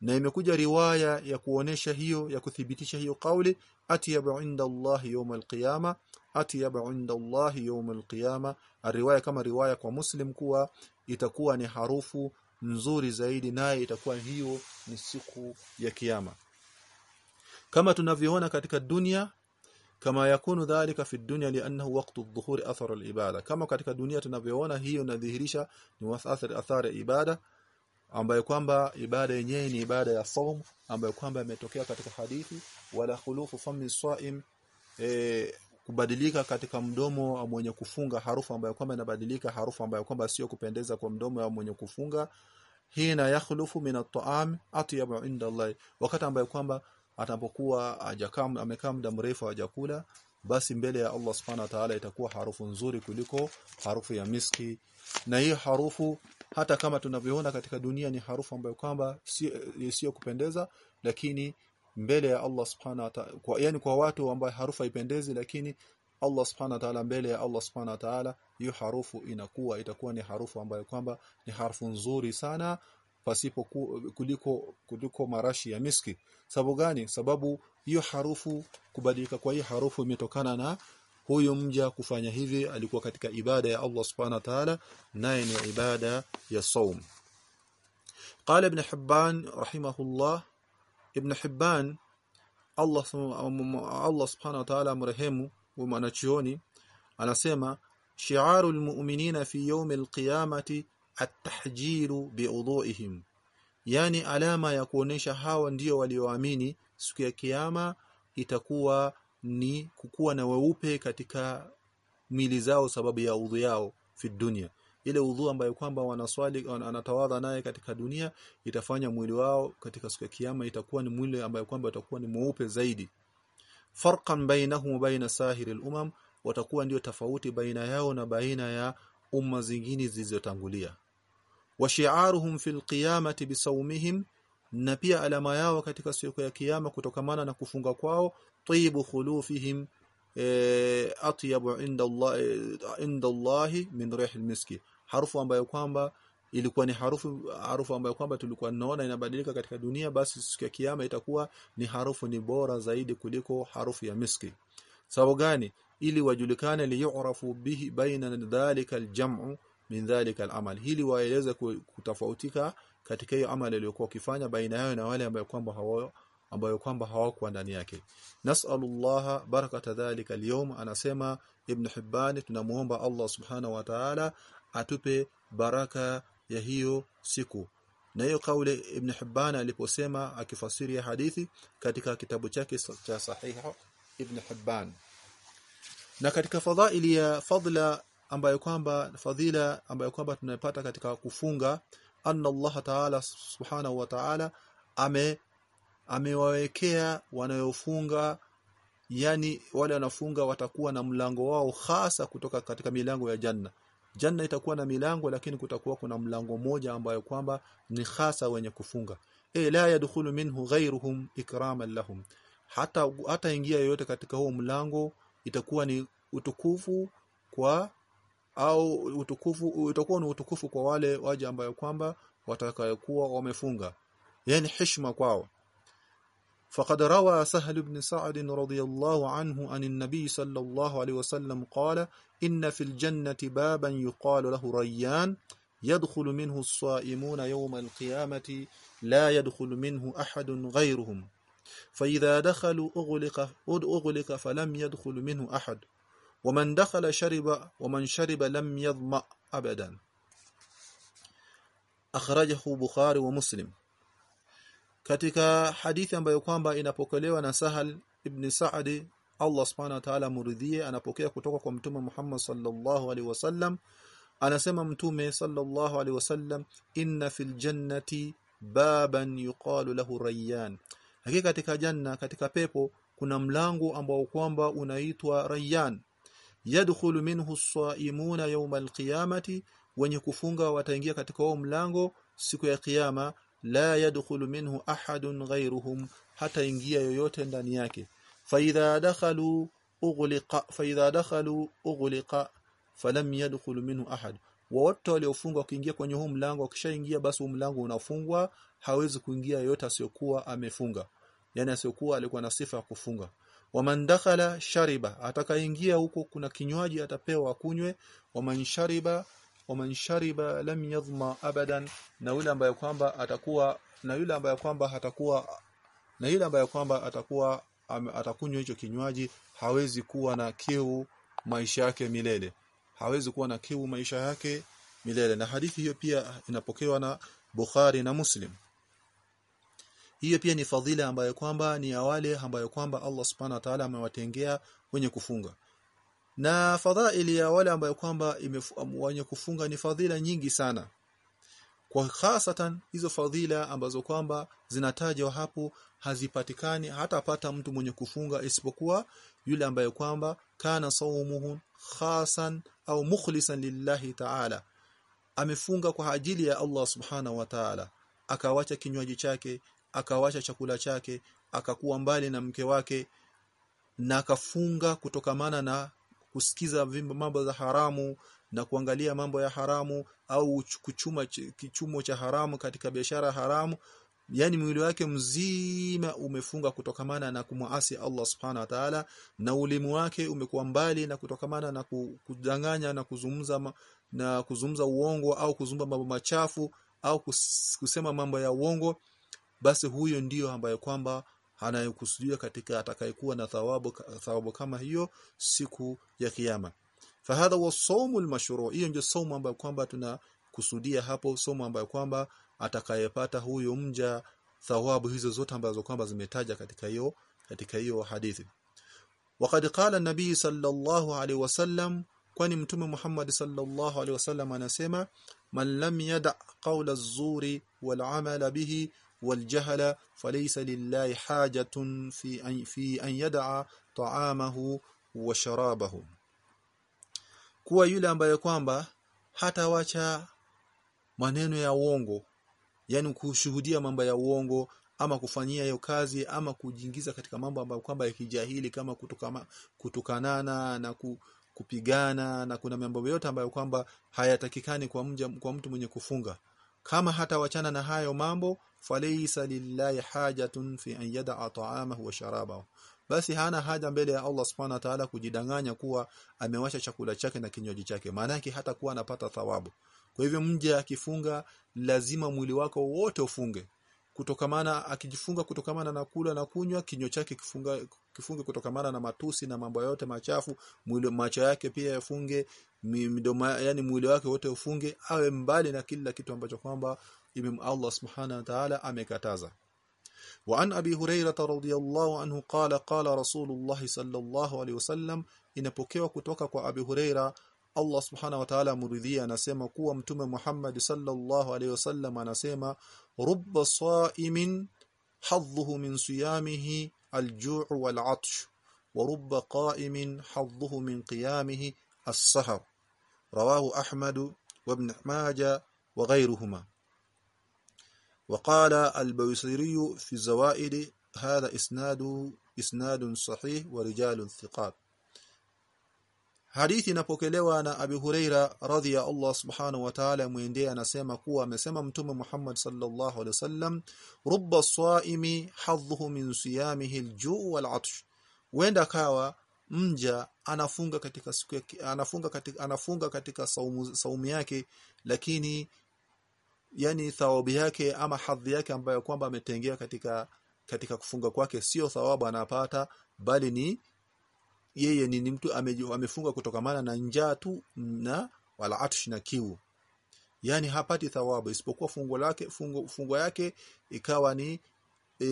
Na imekuja riwaya ya kuonesha hiyo ya kuthibitisha hiyo kauli atiyabu inda Allah yawm alqiyama atiyabu inda Allah yawm alqiyama. Riwaya kama riwaya kwa muslim kuwa itakuwa ni harufu nzuri zaidi naye itakuwa hiyo ni siku ya kiyama. Kama tunavyoona katika dunia kama yakunu dhalika fi dunya li'annahu waqtu adh-dhuhuri athar al-ibada. Kama katika dunia tunavyoona hiyo inadhihirisha ni athari athari ibada ambayo kwamba ibada yenyewe ni ibada ya saum ambayo kwamba imetokea katika hadithi wala khulufu fami saim e, kubadilika katika mdomo wa mwenye kufunga harufu ambayo kwamba inabadilika harufu ambayo kwamba sio kupendeza kwa mdomo wa mwenye kufunga. Hina yakhlufu min at-ta'am atyabu inda Allah wakati ambayo kwamba atapokuwa ajakaa amekaa muda mrefu hajakula basi mbele ya Allah subhanahu wa ta'ala itakuwa harufu nzuri kuliko harufu ya miski. Na hii harufu hata kama tunavyoona katika dunia ni harufu ambayo kwamba sio kupendeza lakini mbele ya Allah subhanahu wa ta'ala kwa yani kwa watu ambao harufu haipendezi lakini Allah subhanahu wa ta'ala mbele ya Allah subhanahu wa ta'ala hiyo harufu inakuwa itakuwa ni harufu ambayo kwamba ni harufu nzuri sana pasipo ku, kuliko kuliko marashi ya miski. Sababu gani? Sababu hiyo harufu kubadilika kwa hiyo harufu imetokana na huyo mja kufanya hivi alikuwa katika ibada ya Allah subhanahu wa ta'ala naye ni ibada ya saum. Qala ibn hibban rahimahullah. Ibn hibban Allah Allah subhanahu wa ta'ala amrehemu mwanachuoni anasema shi'arul mu'minina fi yawmil qiyamati at-tahjiru bi'udhu'ihim. Yani alama ya kuonesha hawa ndio walioamini siku ya kiyama itakuwa ni kukuwa na weupe katika mili zao sababu ya udhu yao fi dunia. Ile udhu ambayo kwamba wanaswali anatawadha naye katika dunia itafanya mwili wao katika siku ya kiyama itakuwa ni mwili ambayo kwamba utakuwa ni mweupe zaidi. Farqan bainahum baina sahiri al-umam watakuwa ndio tofauti baina yao na baina ya umma zingine zilizotangulia wa shi'aruhum fil qiyamati bisawmihim na pia alama yao katika siku ya kiyama kutokamana na kufunga kwao tibu khulufihim e, atyabu inda Allah inda Allah min rih miski. Harufu ambayo kwamba ilikuwa ni harufu harufu ambayo kwamba tulikuwa tunaona inabadilika katika dunia basi siku ya kiyama itakuwa ni harufu ni bora zaidi kuliko harufu ya miski. Sababu gani? Ili wajulikane liyurafu bihi baina dhalika aljam'u min dhalika alamal. Hili waeleze kutofautika katika hiyo amali aliyokuwa kifanya baina yao na wale ambao kwamba hawao ambayo kwamba hawakuwa ndani yake. Nasallallahu barakata dhalika alyawm anasema ibn hibban tunamuomba Allah subhanahu wa ta'ala atupe baraka ya hiyo siku. Na hiyo kauli ibn hibban aliposema akifasiri hadithi katika kitabu chake cha sahiha ibn hibban. Na katika fadhaili ya fadla ambayo kwamba fadhila ambayo kwamba tunapata katika kufunga anna Allah ta'ala subhanahu wa ta'ala ame amewawekea wanayofunga yani wale wanafunga watakuwa na mlango wao hasa kutoka katika milango ya janna. Janna itakuwa na milango lakini kutakuwa kuna mlango moja ambayo kwamba ni hasa wenye kufunga. E la yadkhulu minhu ghayruhum ikraman lahum. Hata hata ingia yoyote katika huo mlango itakuwa ni utukufu kwa au utukufu itakuwa ni utukufu kwa wale waje ambayo kwamba watakayokuwa wamefunga. Yani heshima kwao. فقد روى سهل بن سعد رضي الله عنه عن النبي صلى الله عليه وسلم قال إن في الجنة بابا يقال له ريان يدخل منه الصائمون يوم القيامة لا يدخل منه أحد غيرهم فإذا دخلوا أغلق, أغلق فلم يدخل منه أحد waman dakhala shariba waman shariba lam yadhma abadan akhrajahu bukhari wa muslim katika hadithi ambayo kwamba inapokelewa na Sahal ibn Sa'di Allah subhanahu wa ta'ala muridhie anapokea kutoka kwa mtume Muhammad sallallahu alaihi wasallam anasema mtume sallallahu alaihi wasallam inna fil jannati baban yuqalu lahu rayyan. Hakika katika janna katika pepo kuna mlango ambao kwamba unaitwa rayyan yadkhulu minhu as-saimuna yawm al-qiyamati wenye kufunga wataingia katika huo mlango siku ya kiyama la yadkhulu minhu ahadun ghayruhum hata ingia yoyote ndani yake. Faidha dakhalu ughliqa faidha dakhalu ughliqa falam yadkhulu minhu ahad. Wote waliofungwa kuingia kwenye huu mlango wakishaingia basi huu mlango unafungwa hawezi kuingia yoyote asiyokuwa amefunga. Yani asiyokuwa alikuwa na sifa ya kufunga waman dakhala shariba atakaingia huko kuna kinywaji atapewa kunywe waman shariba waman shariba lam yadhma abadan na yule ambaye kwamba atakuwa na yule ambaye kwamba hatakuwa na yule ambaye kwamba atakuwa atakunywa hicho kinywaji hawezi kuwa na kiu maisha yake milele. Hawezi kuwa na kiu maisha yake milele. Na hadithi hiyo pia inapokewa na Bukhari na Muslim hiyo pia ni fadhila ambayo kwamba ni ya wale ambayo kwamba Allah Subhanahu wa Ta'ala amewatengea wenye kufunga. Na fadhaili ya wale ambayo kwamba wenye kufunga ni fadhila nyingi sana. Kwa hasatan hizo fadhila ambazo kwamba zinatajwa hapo hazipatikani hata hatapata mtu mwenye kufunga isipokuwa yule ambaye kwamba kana saumuhu khasan au mukhlisan lillahi ta'ala. Amefunga kwa ajili ya Allah subhanahu wa ta'ala. Akawacha kinywaji chake akawacha chakula chake akakuwa mbali na mke wake na akafunga kutokamana na kusikiza mambo za haramu na kuangalia mambo ya haramu au kuchuma kichumo cha haramu katika biashara haramu. Yani mwili wake mzima umefunga kutokamana na kumwasi Allah subhanahu wa ta'ala na ulimu wake umekuwa mbali na kutokamana na kudanganya na kuzumza na kuzungumza uongo au kuzumba mambo machafu au kusema mambo ya uongo basi huyo ndiyo ambaye kwamba anayokusudia katika atakayekuwa na thawabu thawabu kama hiyo siku ya kiyama fahadha wa sawmu almashru' hiyo ndio somo ambayo kwamba tunakusudia hapo somo ambayo kwamba atakayepata huyo mja thawabu hizo zote ambazo kwamba zimetaja katika hiyo katika hiyo hadithi وقد قال النبي صلى الله عليه وسلم kwani mtume Muhammad sallallahu alaihi wasallam anasema man lam yada qawla az-zuri wal amala bihi والجهل فليس لله حاجة في أن, في أن يدع طعامه وشرابه kuwa yule ambaye kwamba hatawacha maneno ya uongo yani kushuhudia mambo ya uongo ama kufanyia hiyo kazi ama kujiingiza katika mambo ambayo kwamba ya kijahili kama kutukama, kutukanana na ku, kupigana na kuna mambo yote ambayo kwamba hayatakikani kwa mja, kwa mtu mwenye kufunga kama hata wachana na hayo mambo falaysa lillahi hajatun fi an يدع wa sharabahu. Basi hana haja mbele ya Allah subhanahu wa ta'ala kujidanganya kuwa amewasha chakula chake na kinywaji chake. Maana yake hata kuwa anapata thawabu. Kwa hivyo mje akifunga lazima mwili wako wote ufunge. Kutokamana akijifunga kutokamana na kula na kunywa kinywa chake kifunga kifunge kutokamana na matusi na mambo yote machafu mwili macho yake pia yafunge midomo yani mwili wake wote ufunge awe mbali na kila kitu ambacho kwamba Imam Allah Subhanahu wa Ta'ala amekataza وعن أبي هريرة رضي قال قال رسول الله صلى الله عليه وسلم inapokewa kutoka kwa Abi Huraira Allah Subhanahu wa Ta'ala muridhia anasema kuwa mtume Muhammad sallallahu alaihi wasallam anasema rubba sa'imin hadhuhu min siyamihi al-ju' wa rubba qa'imin hadhuhu min qiyamihi as-sahar rawahu Ahmad wa Ibn Majah wa ghayruhuma وقال البويصيري في الزوائد هذا اسناد اسناد صحيح ورجال ثقات Hadithi inapokelewa na Abi Huraira radhiya Allah Subhanahu wa Ta'ala muendea anasema kuwa amesema Mtume Muhammad sallallahu alaihi wasallam rubba saimi hadhuhu min siyamihi al-ju' wal-'atsh wenda kawa mja anafunga katika siku anafunga katika anafunga katika saumu, saumu yake lakini yani thawabu yake ama hadhi yake ambayo kwamba ametengea katika katika kufunga kwake sio thawabu anapata bali ni yeye ni, ni mtu amefunga kutokamana na njaa tu na wala atsh na kiu. Yani hapati thawabu isipokuwa fungo lake fungo, fungo yake ikawa ni e,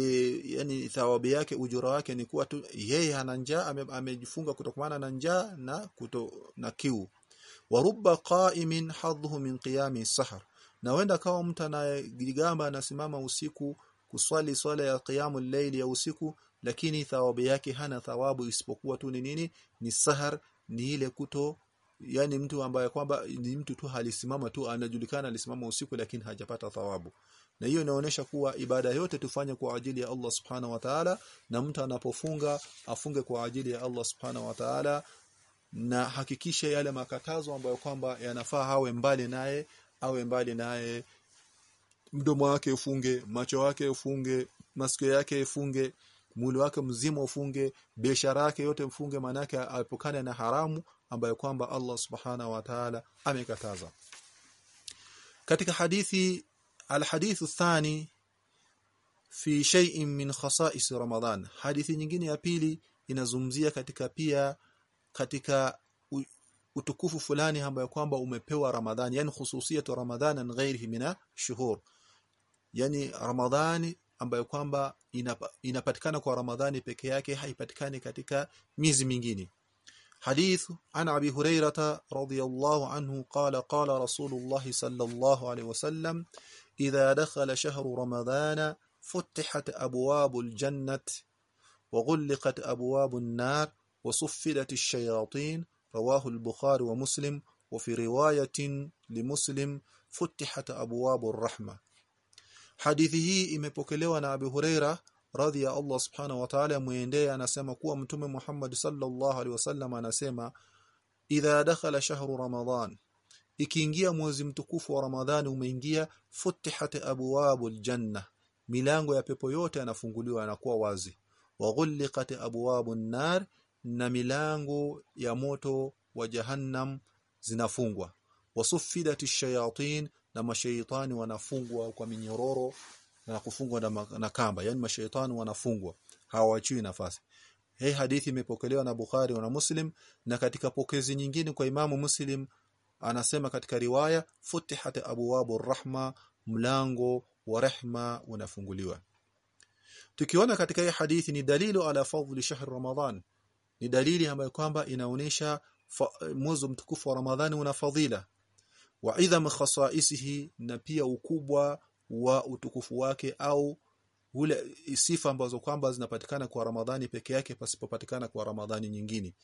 yani thawabu yake ujura wake ni kuwa tu yeye ana njaa amejifunga ame kutokamana na njaa na kuto, na kiu. Warubba qa'imin hadhuhu min qiyami sahar na wenda kawa mtu anayejigamba anasimama usiku kuswali swala ya qiyamul layli ya usiku lakini thawabu yake hana thawabu isipokuwa tu ni nini? Ni sahar ni ile kuto yani mtu ambaye kwamba ni mtu tu halisimama tu anajulikana alisimama usiku lakini hajapata thawabu. Na hiyo inaonyesha kuwa ibada yote tufanye kwa ajili ya Allah subhanahu wa ta'ala na mtu anapofunga afunge kwa ajili ya Allah subhanahu wa ta'ala na hakikisha yale makatazo ambayo kwamba yanafaa hawe mbali naye awe mbali naye mdomo wake ufunge macho wake ufunge masikio yake ufunge mwili wake mzima ufunge biashara yake yote mfunge manake apokane na haramu ambayo kwamba Allah subhana wa ta'ala amekataza. Katika hadithi alhadithu thani fi shay'in min khasa'is ramadan. Hadithi nyingine ya pili inazumzia katika pia katika utukufu fulani ambayo kwamba umepewa Ramadhani yani hususiyatu Ramadhani na ghairihi mina shuhur yani Ramadhani ambayo kwamba inapatikana kwa Ramadhani peke yake haipatikani katika miezi mingine حديث عن أبي هريرة رضي الله عنه قال قال رسول الله صلى الله عليه وسلم إذا دخل شهر رمضان فتحت أبواب الجنة وغلقت أبواب النار وصفدت الشياطين رواه البخاري ومسلم وفي رواية لمسلم فتحت أبواب الرحمة hadithi hii imepokelewa na Abu Huraira radhi ya Allah subhanahu wa ta'ala muendee anasema kuwa mtume Muhammad sallallahu alaihi wasallam anasema idha dakhala shahru ramadan ikiingia mwezi mtukufu wa ramadhani umeingia futihat abwabul janna milango ya pepo yote yanafunguliwa yanakuwa wazi wa ghulqat abwabun nar na milango ya moto wa jahannam zinafungwa. Wasuffidat shayatin na mashaitani wanafungwa kwa minyororo na kufungwa na, na kamba. Yani mashaitani wanafungwa hawaachiwi nafasi. Hii hadithi imepokelewa na Bukhari na Muslim na katika pokezi nyingine kwa Imamu Muslim anasema katika riwaya futihat abwabu rahma mlango wa rehma unafunguliwa. Tukiona katika hii hadithi ni dalilu ala fadhli shahr ramadan ni dalili ambayo kwamba inaonesha mwezi mtukufu wa ramadhani una fadhila. Wa idham khasaisihi na pia ukubwa wa utukufu wake au ule sifa ambazo kwamba zinapatikana kwa Ramadhani peke yake pasipopatikana kwa Ramadhani nyingine.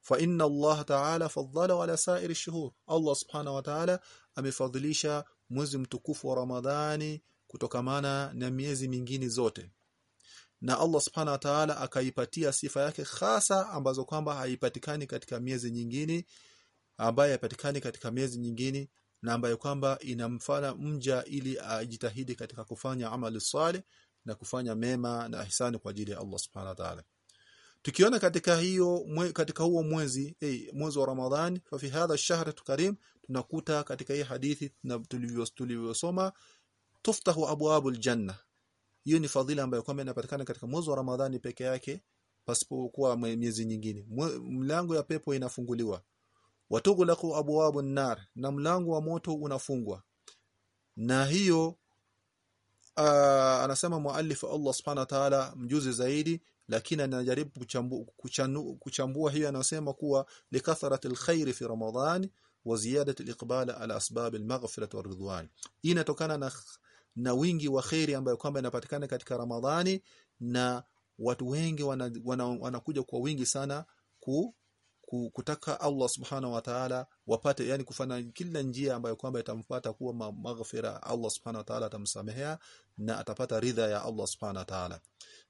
Fa inna Allah ta'ala faddala ala sa'iri shuhur. Allah subhanahu wa ta'ala amefadhilisha mwezi mtukufu wa Ramadhani kutokamana na miezi mingine zote na Allah subhana wa ta'ala akaipatia sifa yake hasa ambazo kwamba haipatikani katika miezi nyingine ambaye haipatikani katika miezi nyingine na ambayo kwamba inamfana mja ili ajitahidi katika kufanya amali salih na kufanya mema na ihsani kwa ajili ya Allah subhanahu wa ta'ala. Tukiona katika hiyo mwe, katika huo mwezi hey, mwezi wa Ramadhani fa fi hadha ash-shahr tukarim tunakuta katika hii hadithi tulivyosoma tuftahu abwabul janna hiyo ni fadhila ambayo kwamba inapatikana katika mwezi wa Ramadhani peke yake pasipokuwa miezi nyingine. Mlango ya pepo inafunguliwa. Watughlaqu abwabun nar na mlango wa moto unafungwa. Na hiyo uh, anasema muallif Allah subhanahu wa ta'ala mjuzi zaidi lakini anajaribu kuchambu, kuchanu, kuchambua hiyo anasema kuwa likathrat alkhair fi ramadhan wa ziyadati aliqbal ala asbab almaghfirah inatokana na na wingi wa khairi ambayo kwamba inapatikana katika ramadhani na watu wengi wanakuja wana, wana kwa wingi sana ku ku, kutaka Allah subhanahu wa ta'ala wapate yani kufanya kila njia ambayo kwamba itampata kuwa maghfira Allah subhanahu wa ta'ala atamsamehea na atapata ridha ya Allah subhanahu wa ta'ala.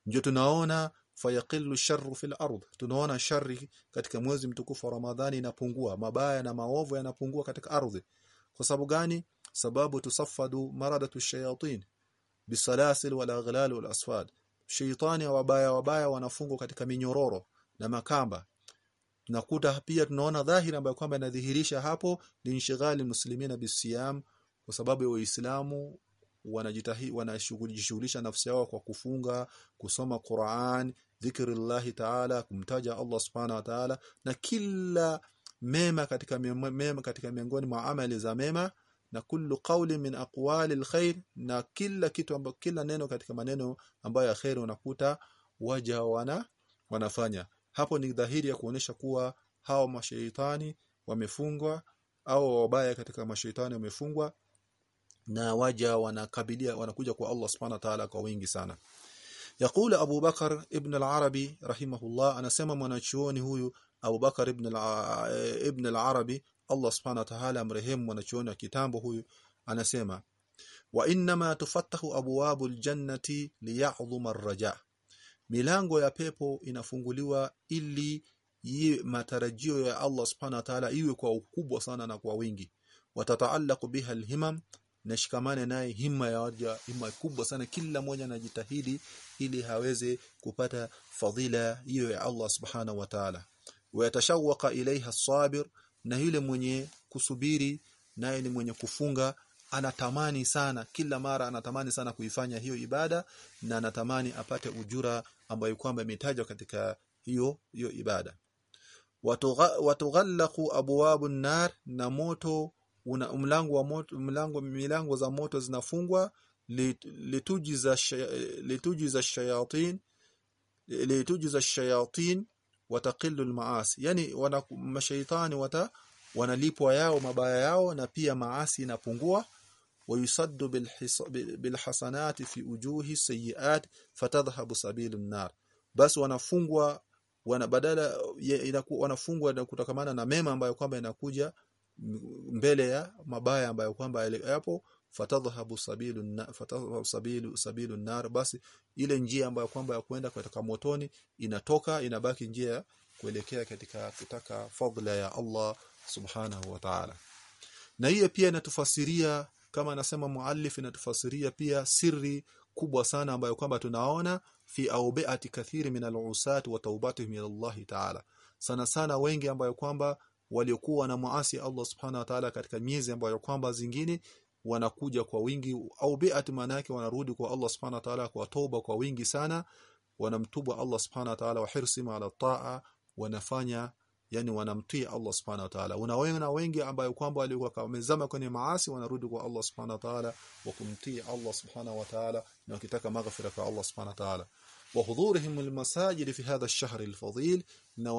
Ndio tunaona fayaqillu sharru fil ard tunaona shari katika mwezi mtukufu wa Ramadhani inapungua mabaya na maovu yanapungua katika ardhi. Kwa sababu gani sababu tusaffadu maradatu shayatin bisalasil wal aghlal wal asfad. Shaytani wabaya wabaya wanafungwa katika minyororo na makamba. Tunakuta pia tunaona dhahiri ambayo kwamba inadhihirisha hapo ni inshighali muslimina bisiyam kwa sababu ya Uislamu wanajitahi wanashughulisha nafsi yao kwa kufunga kusoma Qur'an dhikrillah ta'ala kumtaja Allah subhanahu wa ta'ala na kila mema katika mema katika miongoni mwa amali za mema na kullu qawli min aqwali alkhair na kila kitu ambacho kila neno katika maneno ambayo ya khair unakuta waja wana wanafanya hapo ni dhahiri ya kuonesha kuwa hao mashaitani wamefungwa au wabaya katika mashaitani wamefungwa na waja wanakabilia wanakuja kwa Allah subhanahu wa ta'ala kwa wingi sana يقول أبو بكر ابن العربي رحمه الله أنا سمى mwanachuoni huyu Abu Bakar ibn ibn al-Arabi Allah subhanahu wa ta'ala amrehemu mwanachuoni wa kitambo huyu anasema wa inma tufattahu abwabul jannati liya'dhuma ar-raja milango ya pepo inafunguliwa ili yi matarajio ya Allah subhanahu wa ta'ala iwe kwa ukubwa sana na kwa wingi. Watataallaqu biha alhimam nashikamane naye himma ya waja himma kubwa sana. Kila mmoja anajitahidi ili haweze kupata fadhila hiyo ya Allah subhanahu wa ta'ala wayatashawqa ilaiha sabir na yule mwenye kusubiri naye ni mwenye kufunga anatamani sana kila mara anatamani sana kuifanya hiyo ibada na anatamani apate ujura ambayo kwamba imetajwa katika hiyo hiyo ibada. Watughallaqu abwabun nar na moto una mlango wa moto mlango milango za moto zinafungwa litujiza litujiza shayatin litujiza shayatin wataqillu almaasi. Yani wana mashaitani wata wanalipwa yao mabaya yao na pia maasi inapungua. Wayusaddu bilhasanati fi ujuhi sayiat fatadhhabu sabilu nar basi wanafungwa wana badala wanafungwa na kutokamana na mema ambayo kwamba inakuja mbele ya mabaya ambayo kwamba yapo fatadhhabu sabilu fatadhhabu sabilu sabilu nar basi ile njia ambayo kwamba ya kwenda katika motoni inatoka inabaki njia kuelekea katika kutaka fadhila ya Allah subhanahu wa ta'ala. Na hiyo pia inatufasiria kama anasema muallif inatufasiria pia siri kubwa sana ambayo kwamba tunaona fi aubiati kathiri min al-usat wa taubatihim ila Allah ta'ala. Sana sana wengi ambayo kwamba waliokuwa na muasi Allah subhanahu wa ta'ala katika miezi ambayo kwamba zingine wanakuja kwa wingi au bi'at maana yake wanarudi kwa Allah subhanahu wa ta'ala kwa toba kwa wingi sana wanamtubu Allah subhanahu wa ta'ala wa hirsima ala ta'a wanafanya yani wanamtii Allah subhanahu wa ta'ala. Unaona wengi ambayo kwamba walikuwa wamezama kwenye maasi wanarudi kwa Allah subhanahu wa ta'ala wa kumtii Allah subhanahu wa ta'ala na wakitaka maghfira kwa Allah subhanahu wa ta'ala. Wa hudhurihim almasajid fi hadha ash-shahr al-fadil na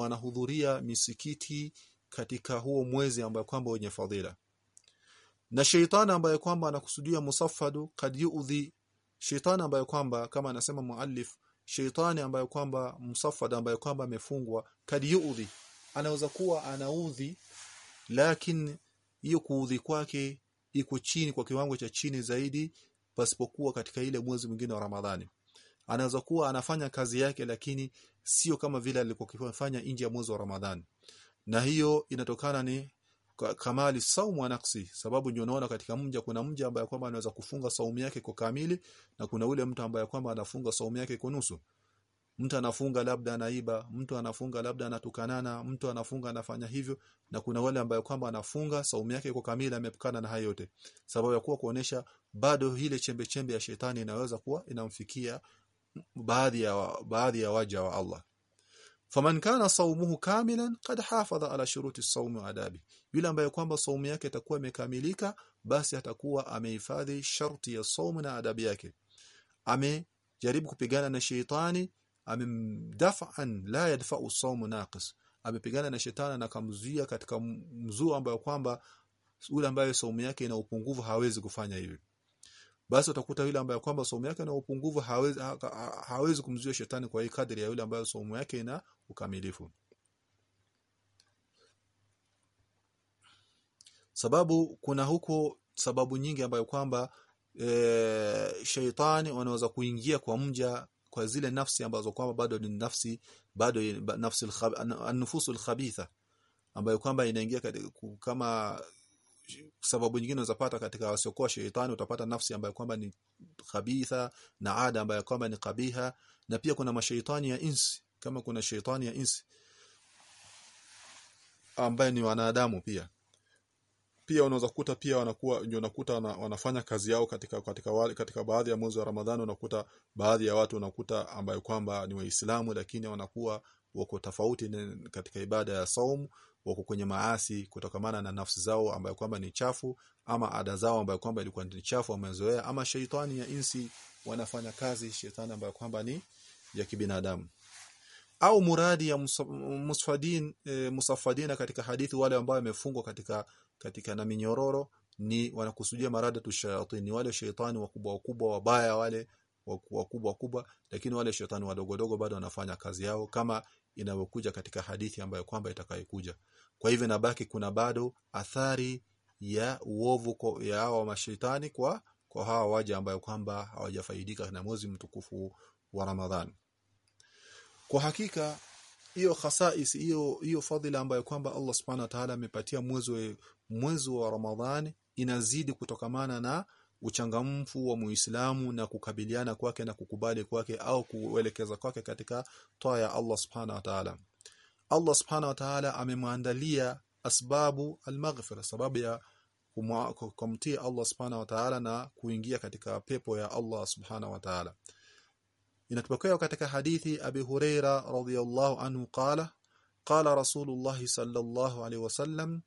huo mwezi ambayo kwamba wenye fadhila na sheitani ambaye kwamba anakusudia musaffadu kad yuudhi sheitani ambaye kwamba kama anasema muallif sheitani ambaye kwamba musaffad ambaye kwamba amefungwa kad yuudhi anaweza kuwa anaudhi lakini hiyo kuudhi kwake iko chini kwa kiwango cha chini zaidi pasipokuwa katika ile mwezi mwingine wa Ramadhani. Anaweza kuwa anafanya kazi yake lakini sio kama vile alikuwa nje ya mwezi wa Ramadhani. Na hiyo inatokana ni kamali saumu wa naksi sababu ndio unaona katika mja kuna mja ambaye kwamba anaweza kufunga saumu yake kwa kamili na kuna ule mtu ambaye kwamba anafunga saumu yake kwa nusu. Mtu anafunga labda anaiba mtu anafunga labda anatukanana mtu anafunga anafanya hivyo na kuna wale ambaye kwamba anafunga saumu yake kwa kamili amepukana na hayo yote. Sababu ya kuwa kuonesha bado ile chembe chembe ya shetani inaweza kuwa inamfikia baadhi ya baadhi ya waja wa Allah faman kana saumuhu kamilan qad hafadha ala shuruti saumi wa adabi. Yule ambaye kwamba saumu yake itakuwa imekamilika basi atakuwa amehifadhi sharti ya saumu na adabu yake. Amejaribu kupigana na sheitani amemdafa'an la yadfa'u saumu naqis. Amepigana na shetani na kamzuia katika mzuu ambayo kwamba ule ambaye saumu yake ina upungufu hawezi kufanya hivyo basi utakuta yule ambaye kwamba somo yake na upungufu hawezi ha, ha, hawezi kumzuia shetani kwa hii kadri ya yule ambaye somo yake ina ukamilifu. Sababu kuna huko sababu nyingi ambayo kwamba e, sheitani wanaweza kuingia kwa mja kwa zile nafsi ambazo kwamba bado ni nafsi bado nafsi an-nufusul khabitha ambayo kwamba inaingia kama sababu nyingine unazapata katika wasiokuwa sheitani utapata nafsi ambayo kwamba ni khabitha na ada ambayo kwamba ni kabiha na pia kuna mashaitani ya insi kama kuna sheitani ya insi ambaye ni wanadamu pia. Pia unaweza kukuta pia wanakuwa unakuta wanafanya kazi yao katika katika wali, katika baadhi ya mwezi wa Ramadhani unakuta baadhi ya watu unakuta ambayo kwamba ni waislamu lakini wanakuwa wako tofauti katika ibada ya saumu wako kwenye maasi kutokamana na nafsi zao ambayo kwamba ni chafu ama ada zao ambayo kwamba ilikuwa ni chafu wamezoea ama sheitani ya insi wanafanya kazi shetani ambayo kwamba ni ya kibinadamu. Au muradi ya musfadin e, musafadina katika hadithi wale ambao wamefungwa katika katika na minyororo ni wanakusudia marada tu shayatini wale sheitani wakubwa wakubwa wabaya wale wakubwa wakubwa lakini wale shetani wadogo wadogo bado wanafanya kazi yao kama inavyokuja katika hadithi ambayo kwamba itakayokuja. Kwa hivyo nabaki kuna bado athari ya uovu ya hawa mashaitani kwa kwa hawa waja ambayo kwamba hawajafaidika na mwezi mtukufu wa Ramadhani. Kwa hakika hiyo khasais hiyo hiyo fadhila ambayo kwamba Allah Subhanahu wa Ta'ala amepatia mwezi mwezi wa Ramadhani inazidi kutokamana na uchangamfu wa Muislamu na kukabiliana kwake na kukubali kwake au kuelekeza kwake katika toa ya Allah Subhanahu wa Ta'ala. Allah Subhanahu wa Ta'ala amemwandalia asbabu almaghfira sababu ya kumtii Allah Subhanahu wa Ta'ala na kuingia katika pepo ya Allah Subhanahu wa Ta'ala. Inatupokea katika hadithi Abi Huraira radhiyallahu anhu qala qala Rasulullah sallallahu alaihi wasallam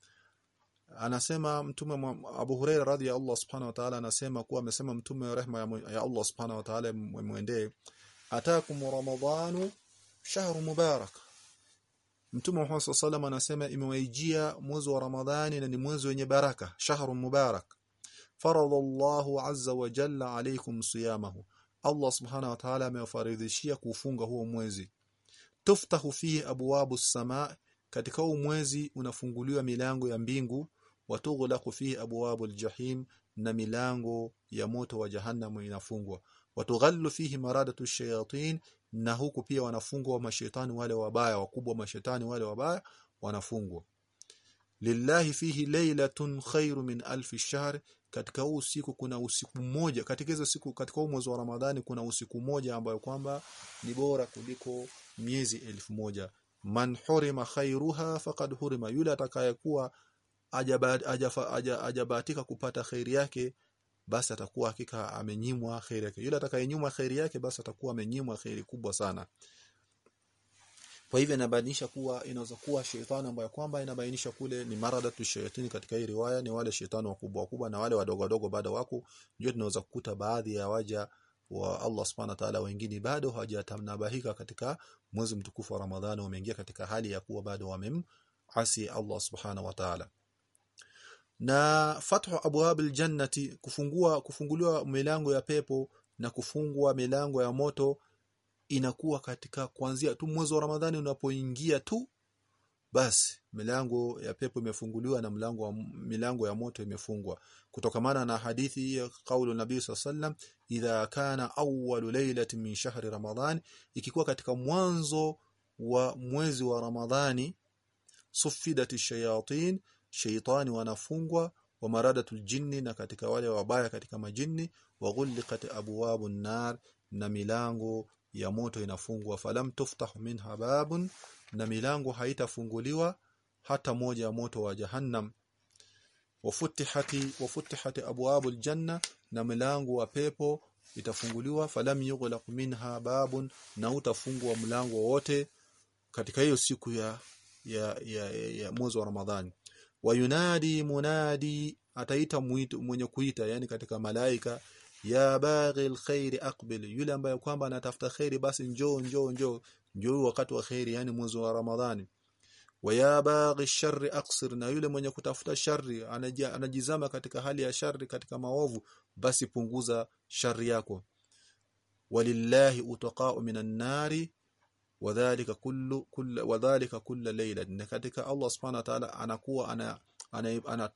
anasema mtume Abu Huraira radhi Allah subhanahu wa ta'ala anasema kuwa amesema mtume wa rehma ya Allah subhanahu wa ta'ala muendee atakum ramadhanu shahru mubarak. Mtume Muhammad sallallahu anasema imewajia mwezi wa Ramadhani na ni mwezi wenye baraka shahru mubarak. Faradallahu azza wa jalla alaykum siyamahu. Allah subhanahu wa ta'ala amewafaridhishia kufunga huo mwezi. Tuftahu fihi abwabu samaa katika huu mwezi unafunguliwa milango ya mbingu watughlaqu fihi abwabu aljahim na milango ya moto wa jahannam inafungwa. Watughallu fihi maradatu shayatin na huku pia wanafungwa mashaitani wale wabaya wakubwa mashaitani wale wabaya wanafungwa. Lillahi fihi laylatun khairu min alfi shahr katika usiku kuna usiku mmoja katika hizo siku katika mwezi wa Ramadhani kuna usiku mmoja ambayo kwamba ni bora kuliko miezi elfu moja. Man hurima khairuha faqad hurima yule atakayekuwa ajabahatika kupata khairi yake basi atakuwa hakika amenyimwa khairi yake. Yule atakayenyimwa khairi yake basi atakuwa amenyimwa khairi kubwa sana. Kwa hivyo inabainisha kuwa inaweza kuwa shetani ambayo kwamba inabainisha kule ni maradatu shayatini katika hii riwaya ni wale shetani wakubwa wakubwa na wale wadogo wadogo bado wako. Ndio tunaweza kukuta baadhi ya waja wa Allah subhanahu wa ta'ala wengine bado hawajatanabahika katika mwezi mtukufu wa Ramadhani wameingia katika hali ya kuwa bado wamemasi Allah subhanahu wa ta'ala na fathu abwab aljannati kufungua kufunguliwa milango ya pepo na kufungwa milango ya moto inakuwa katika kuanzia tu mwezi wa Ramadhani unapoingia tu basi milango ya pepo imefunguliwa na mlango wa milango ya moto imefungwa. Kutokamana na hadithi ya kaulu nabii sallam idha kana awwalu laylati min shahri ramadhan ikikuwa katika mwanzo wa mwezi wa ramadhani sufidat shayatin shaytani wanafungwa wa maradatul jinni na katika wale wabaya katika majini wa ghulqat abwabun nar na milango ya moto inafungwa. Falam tuftah minha babun na milango haitafunguliwa hata moja ya moto wa jahannam. Wafutihati wafutihati abwabul janna na milango wa pepo itafunguliwa. Falam yughlaq minha babun na utafungwa mlango wote katika hiyo siku ya ya, ya, ya, ya mwezi wa Ramadhani wayunadi munadi ataita mwenye kuita yani katika malaika ya baghi alkhair aqbil yule ambaye kwamba anatafuta khairi basi njoo njoo njoo njoo wakati wa khairi yani mwezi wa Ramadhani. Wa ya baghi sharri aqsir na yule mwenye kutafuta shari anajizama katika hali ya shari katika maovu basi punguza shari yako. Walillahi utaqa'u minan nari wadhālika kullu kull wadhālika kulla layla. Na katika Allah subhanahu wa ta'ala anakuwa ana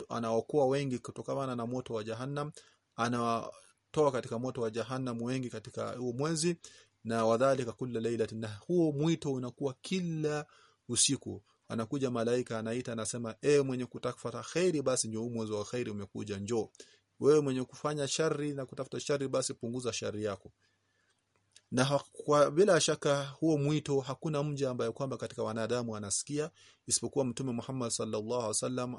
anaokoa wengi kutokana na moto wa jahannam. Anawatoa katika moto wa jahannam wengi katika huo mwezi. Na wadhālika kulla layla. Na huo mwito unakuwa kila usiku. Anakuja malaika anaita anasema e mwenye kutafuta khairi basi ndio mwezi wa khairi umekuja njoo. Wewe mwenye kufanya shari na kutafuta shari basi punguza shari yako na kwa bila shaka huo mwito hakuna mja ambaye kwamba katika wanadamu anasikia isipokuwa mtume Muhammad sallallahu alaihi wasallam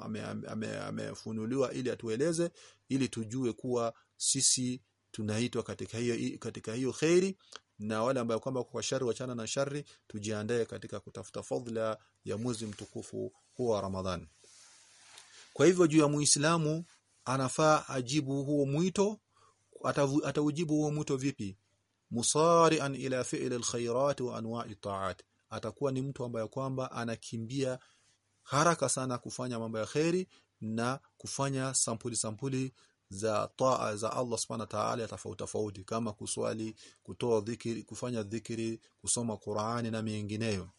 amefunuliwa ame, ame ili atueleze ili tujue kuwa sisi tunaitwa katika hiyo katika hiyo khairi na wale ambao kwamba kwa shari wachana na shari tujiandae katika kutafuta fadhila ya mwezi mtukufu huwa Ramadhan. Kwa hivyo juu ya muislamu anafaa ajibu huo mwito ataujibu huo mwito vipi musari'an ila fi'li alkhairat wa anwa'i ta'at. Atakuwa ni mtu ambaye kwamba anakimbia haraka sana kufanya mambo ya khairi na kufanya sampuli sampuli za taa za Allah subhanahu wa ta'ala tofauti tofauti kama kuswali kutoa dhikri kufanya dhikri kusoma Qur'ani na mengineyo.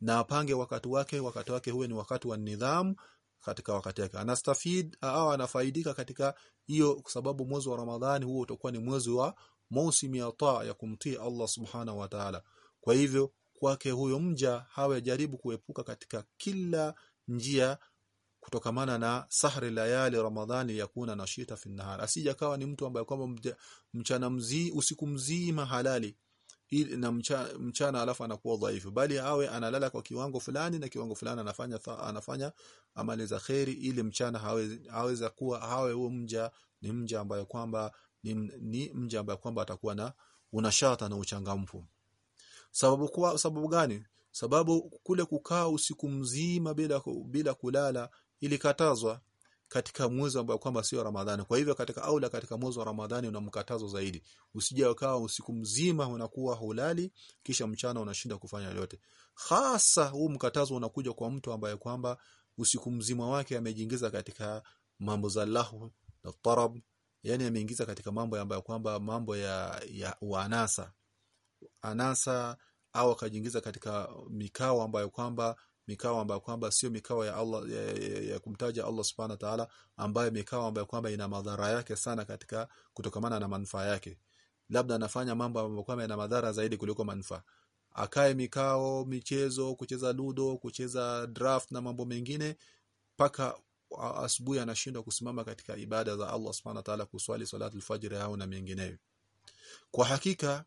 Na apange wakati wake wakati wake huwe ni wakati wa nidhamu katika wakati wake. Anastafid au anafaidika katika hiyo kwa sababu mwezi wa Ramadhani huo utakuwa ni mwezi wa mausimu ya taa ya kumtii Allah subhana wa ta'ala. Kwa hivyo kwake huyo mja hawe jaribu kuepuka katika kila njia kutokamana na sahri layali ramadhani yakuna nashita fi nahar. Asija kawa ni mtu ambaye kwamba mchana mzii usiku mzima halali ili na mchana, mchana alafu anakuwa dhaifu. Bali awe analala kwa kiwango fulani na kiwango fulani anafanya anafanya amali za khairi ili mchana hawe, haweza kuwa hawe huo mja ni mja ambaye kwamba ni, ni mja ambaye kwamba atakuwa na unashata na uchangamfu sababu kwa sababu gani sababu kule kukaa usiku mzima bila bila kulala ilikatazwa katika mwezi ambao kwamba sio Ramadhani. Kwa hivyo katika aula katika mwezi wa Ramadhani unamkatazo zaidi. Usije ukawa usiku mzima unakuwa hulali kisha mchana unashinda kufanya yote. Hasa huu mkatazo unakuja kwa mtu ambaye kwamba usiku mzima wake amejiingiza katika mambo za lahu na tarab, yani ameingiza katika mambo ambayo kwamba mambo ya ya uanasa. Anasa au akajiingiza katika mikao ambayo kwamba mikao ambayo kwamba sio mikao ya Allah ya, ya, ya kumtaja Allah subhanahu wa ta'ala ambayo mikao ambayo kwamba ina madhara yake sana katika kutokamana na manufaa yake labda anafanya mambo ambayo kwamba yana madhara zaidi kuliko manufaa akae mikao michezo kucheza ludo kucheza draft na mambo mengine paka asubuhi anashindwa kusimama katika ibada za Allah subhanahu wa ta'ala kuswali salatu al-fajr au na mengineyo. Kwa hakika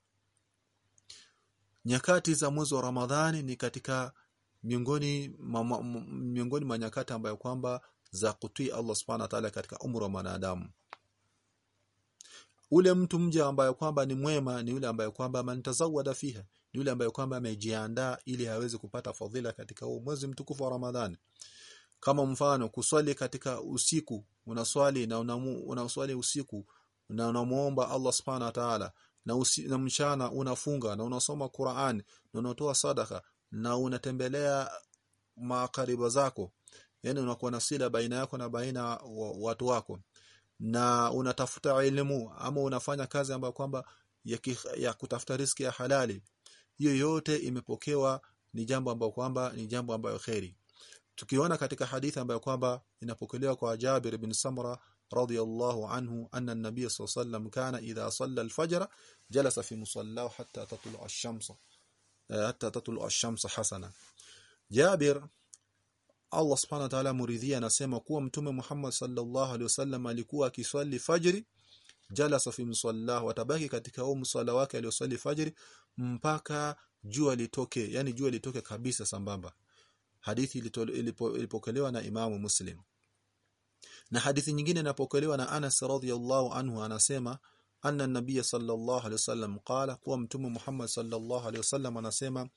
nyakati za mwezi wa Ramadhani ni katika miongoni miongoni mwa nyakati ambayo kwamba za kutii Allah subhanahu wa ta'ala katika umri wa mwanadamu. Ule mtu mja ambaye kwamba ni mwema ni yule ambaye kwamba mantazawada fiha ni yule ambaye kwamba amejiandaa ili aweze kupata fadhila katika huo mwezi mtukufu wa Ramadhani kama mfano kuswali katika usiku unaswali na unaswali usiku na unamuomba Allah subhanahu wa ta'ala na, na mchana unafunga na unasoma Qur'an na unatoa sadaka na unatembelea makariba zako. Yani unakuwa na sila baina yako na baina wa, watu wako. Na unatafuta elimu ama unafanya kazi ambayo kwamba ya, ya kutafuta riski ya halali. Hiyo yote imepokewa ni jambo ambalo kwamba ni jambo ambayo kheri tukiona katika hadithi ambayo kwamba inapokelewa kwa Jabir bin Samra radiyallahu anhu anna an-nabiy sallallahu alayhi kana idha salla al-fajr jalasa fi musallahu hatta tatlu ash-shams hatta tatlu ash-shams hasana Jabir Allah subhanahu wa ta'ala muridhia anasema kuwa mtume Muhammad sallallahu alaihi wasallam alikuwa akiswali fajri jalasa fi musallahu watabaki katika huo msala wake aliyoswali fajri mpaka jua litoke yani jua litoke kabisa sambamba hadithi ilipokelewa na Imamu Muslim. Na hadithi nyingine inapokelewa na Anas radhiyallahu anhu anasema anna nabiy sallallahu alayhi wasallam qala kuwa mtume Muhammad sallallahu alayhi wasallam anasema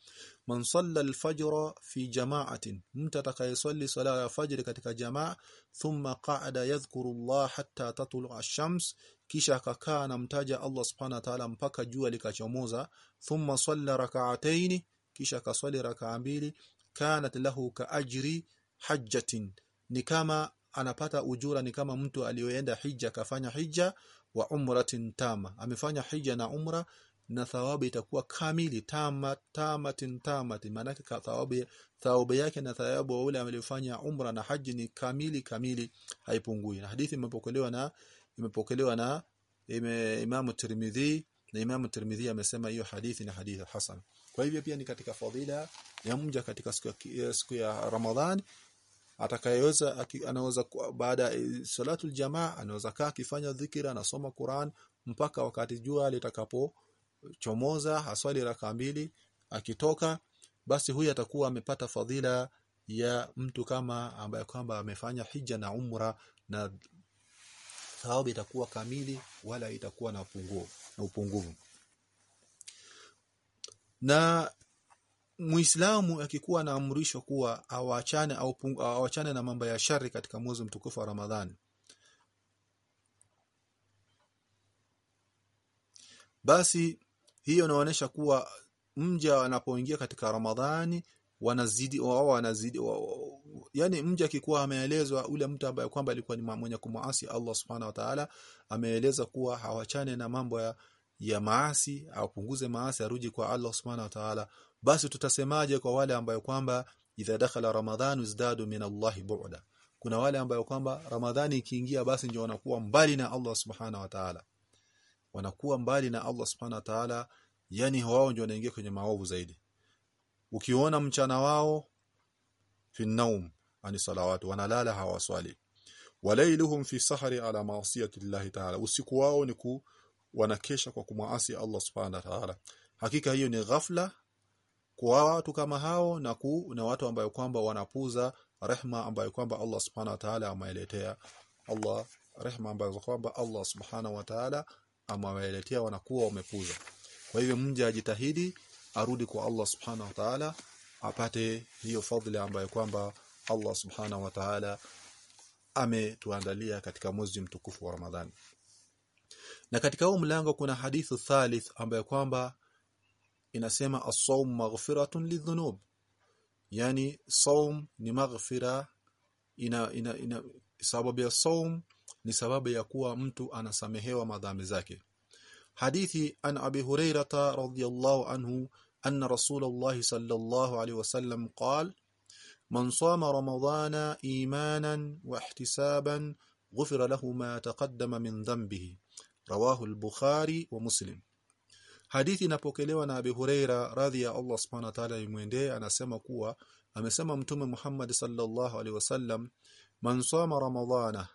man salla al-fajr fi jama'atin mtu atakayeswali sala ya fajr katika jamaa thumma qa'ada yadhkuru Allah hatta tatlu ash-shams kisha akakaa na mtaja Allah subhanahu wa ta'ala mpaka jua likachomoza thumma salla rak'atayn kisha akaswali rak'a mbili kanat lahu kaajri hajjatin. Ni kama anapata ujura ni kama mtu aliyoenda hija kafanya hija wa umratin tama. Amefanya hija na umra na thawabu itakuwa kamili tama tamatin tamati maana thawabu thawabu yake na thawabu wa yule aliyofanya umra na haji ni kamili kamili haipungui. Na hadithi imepokelewa na imepokelewa na ime, Imam Tirmidhi na Imam Tirmidhi amesema hiyo hadithi ni hadithi hasan kwa hivyo pia ni katika fadhila ya mja katika siku ya, siku ya Ramadhani. Atakayeweza anaweza baada ya salatul jamaa anaweza kaa akifanya dhikira anasoma Qur'an mpaka wakati jua litakapo chomoza haswali raka mbili akitoka basi huyu atakuwa amepata fadhila ya mtu kama ambaye kwamba amefanya hija na umra na thawabu itakuwa kamili wala itakuwa na na upungufu. Na Muislamu akikuwa anaamrishwa kuwa awachane au awachane na mambo ya shari katika mwezi mtukufu wa Ramadhani. Basi hiyo inaonyesha kuwa mja anapoingia katika Ramadhani wanazidi wao wanazidi wa, yani mja akikuwa ameelezwa ule mtu ambaye kwamba alikuwa ni mwenye kumuasi Allah subhanahu wa ta'ala ameeleza kuwa hawachane na mambo ya ya maasi apunguze maasi arudi kwa Allah subhanahu wa ta'ala basi tutasemaje kwa wale ambayo kwamba idha dakhala ramadhanu izdadu min Allahi bu'da. Kuna wale ambayo kwamba ramadhani ikiingia basi ndio wanakuwa mbali na Allah subhanahu wa ta'ala. Wanakuwa mbali na Allah subhanahu wa ta'ala yani wao ndio wanaingia kwenye maovu zaidi. Ukiona mchana wao fi naum ani salawat wanalala hawaswali. Walailuhum fi sahari ala maasiyati Allah ta'ala. Usiku wao ni ku wanakesha kwa kumwasi Allah subhanahu wa ta'ala. Hakika hiyo ni ghafla kwa watu kama hao na ku, na watu ambayo kwamba wanapuza rehma ambayo kwamba Allah subhanahu wa ta'ala ameletea Allah rehma ambayo kwamba Allah subhanahu wa ta'ala amewaletea wanakuwa wamepuza. Kwa hivyo mje ajitahidi arudi kwa Allah subhanahu wa ta'ala apate hiyo fadhila ambayo kwamba Allah subhanahu wa ta'ala ametuandalia katika mwezi mtukufu wa Ramadhani. Na katika huu mlango kuna hadithu thalith ambayo kwamba inasema as-sawm maghfiratun lidhunub yani saum ni maghfira ina, ina, ina sababu ya saum ni sababu ya kuwa mtu anasamehewa madhambi zake hadithi an abi hurairata radhiyallahu anhu anna rasulullah sallallahu alayhi wasallam qala man sama ramadana imanan wa ihtisaban ghufira lahu ma taqaddama min dhanbihi rawahu al-bukhari wa muslim hadithi inapokelewa na Abi Huraira radhi ya Allah subhanahu wa ta'ala imwendee anasema kuwa amesema mtume Muhammad sallallahu alaihi wasallam man sama ramadhana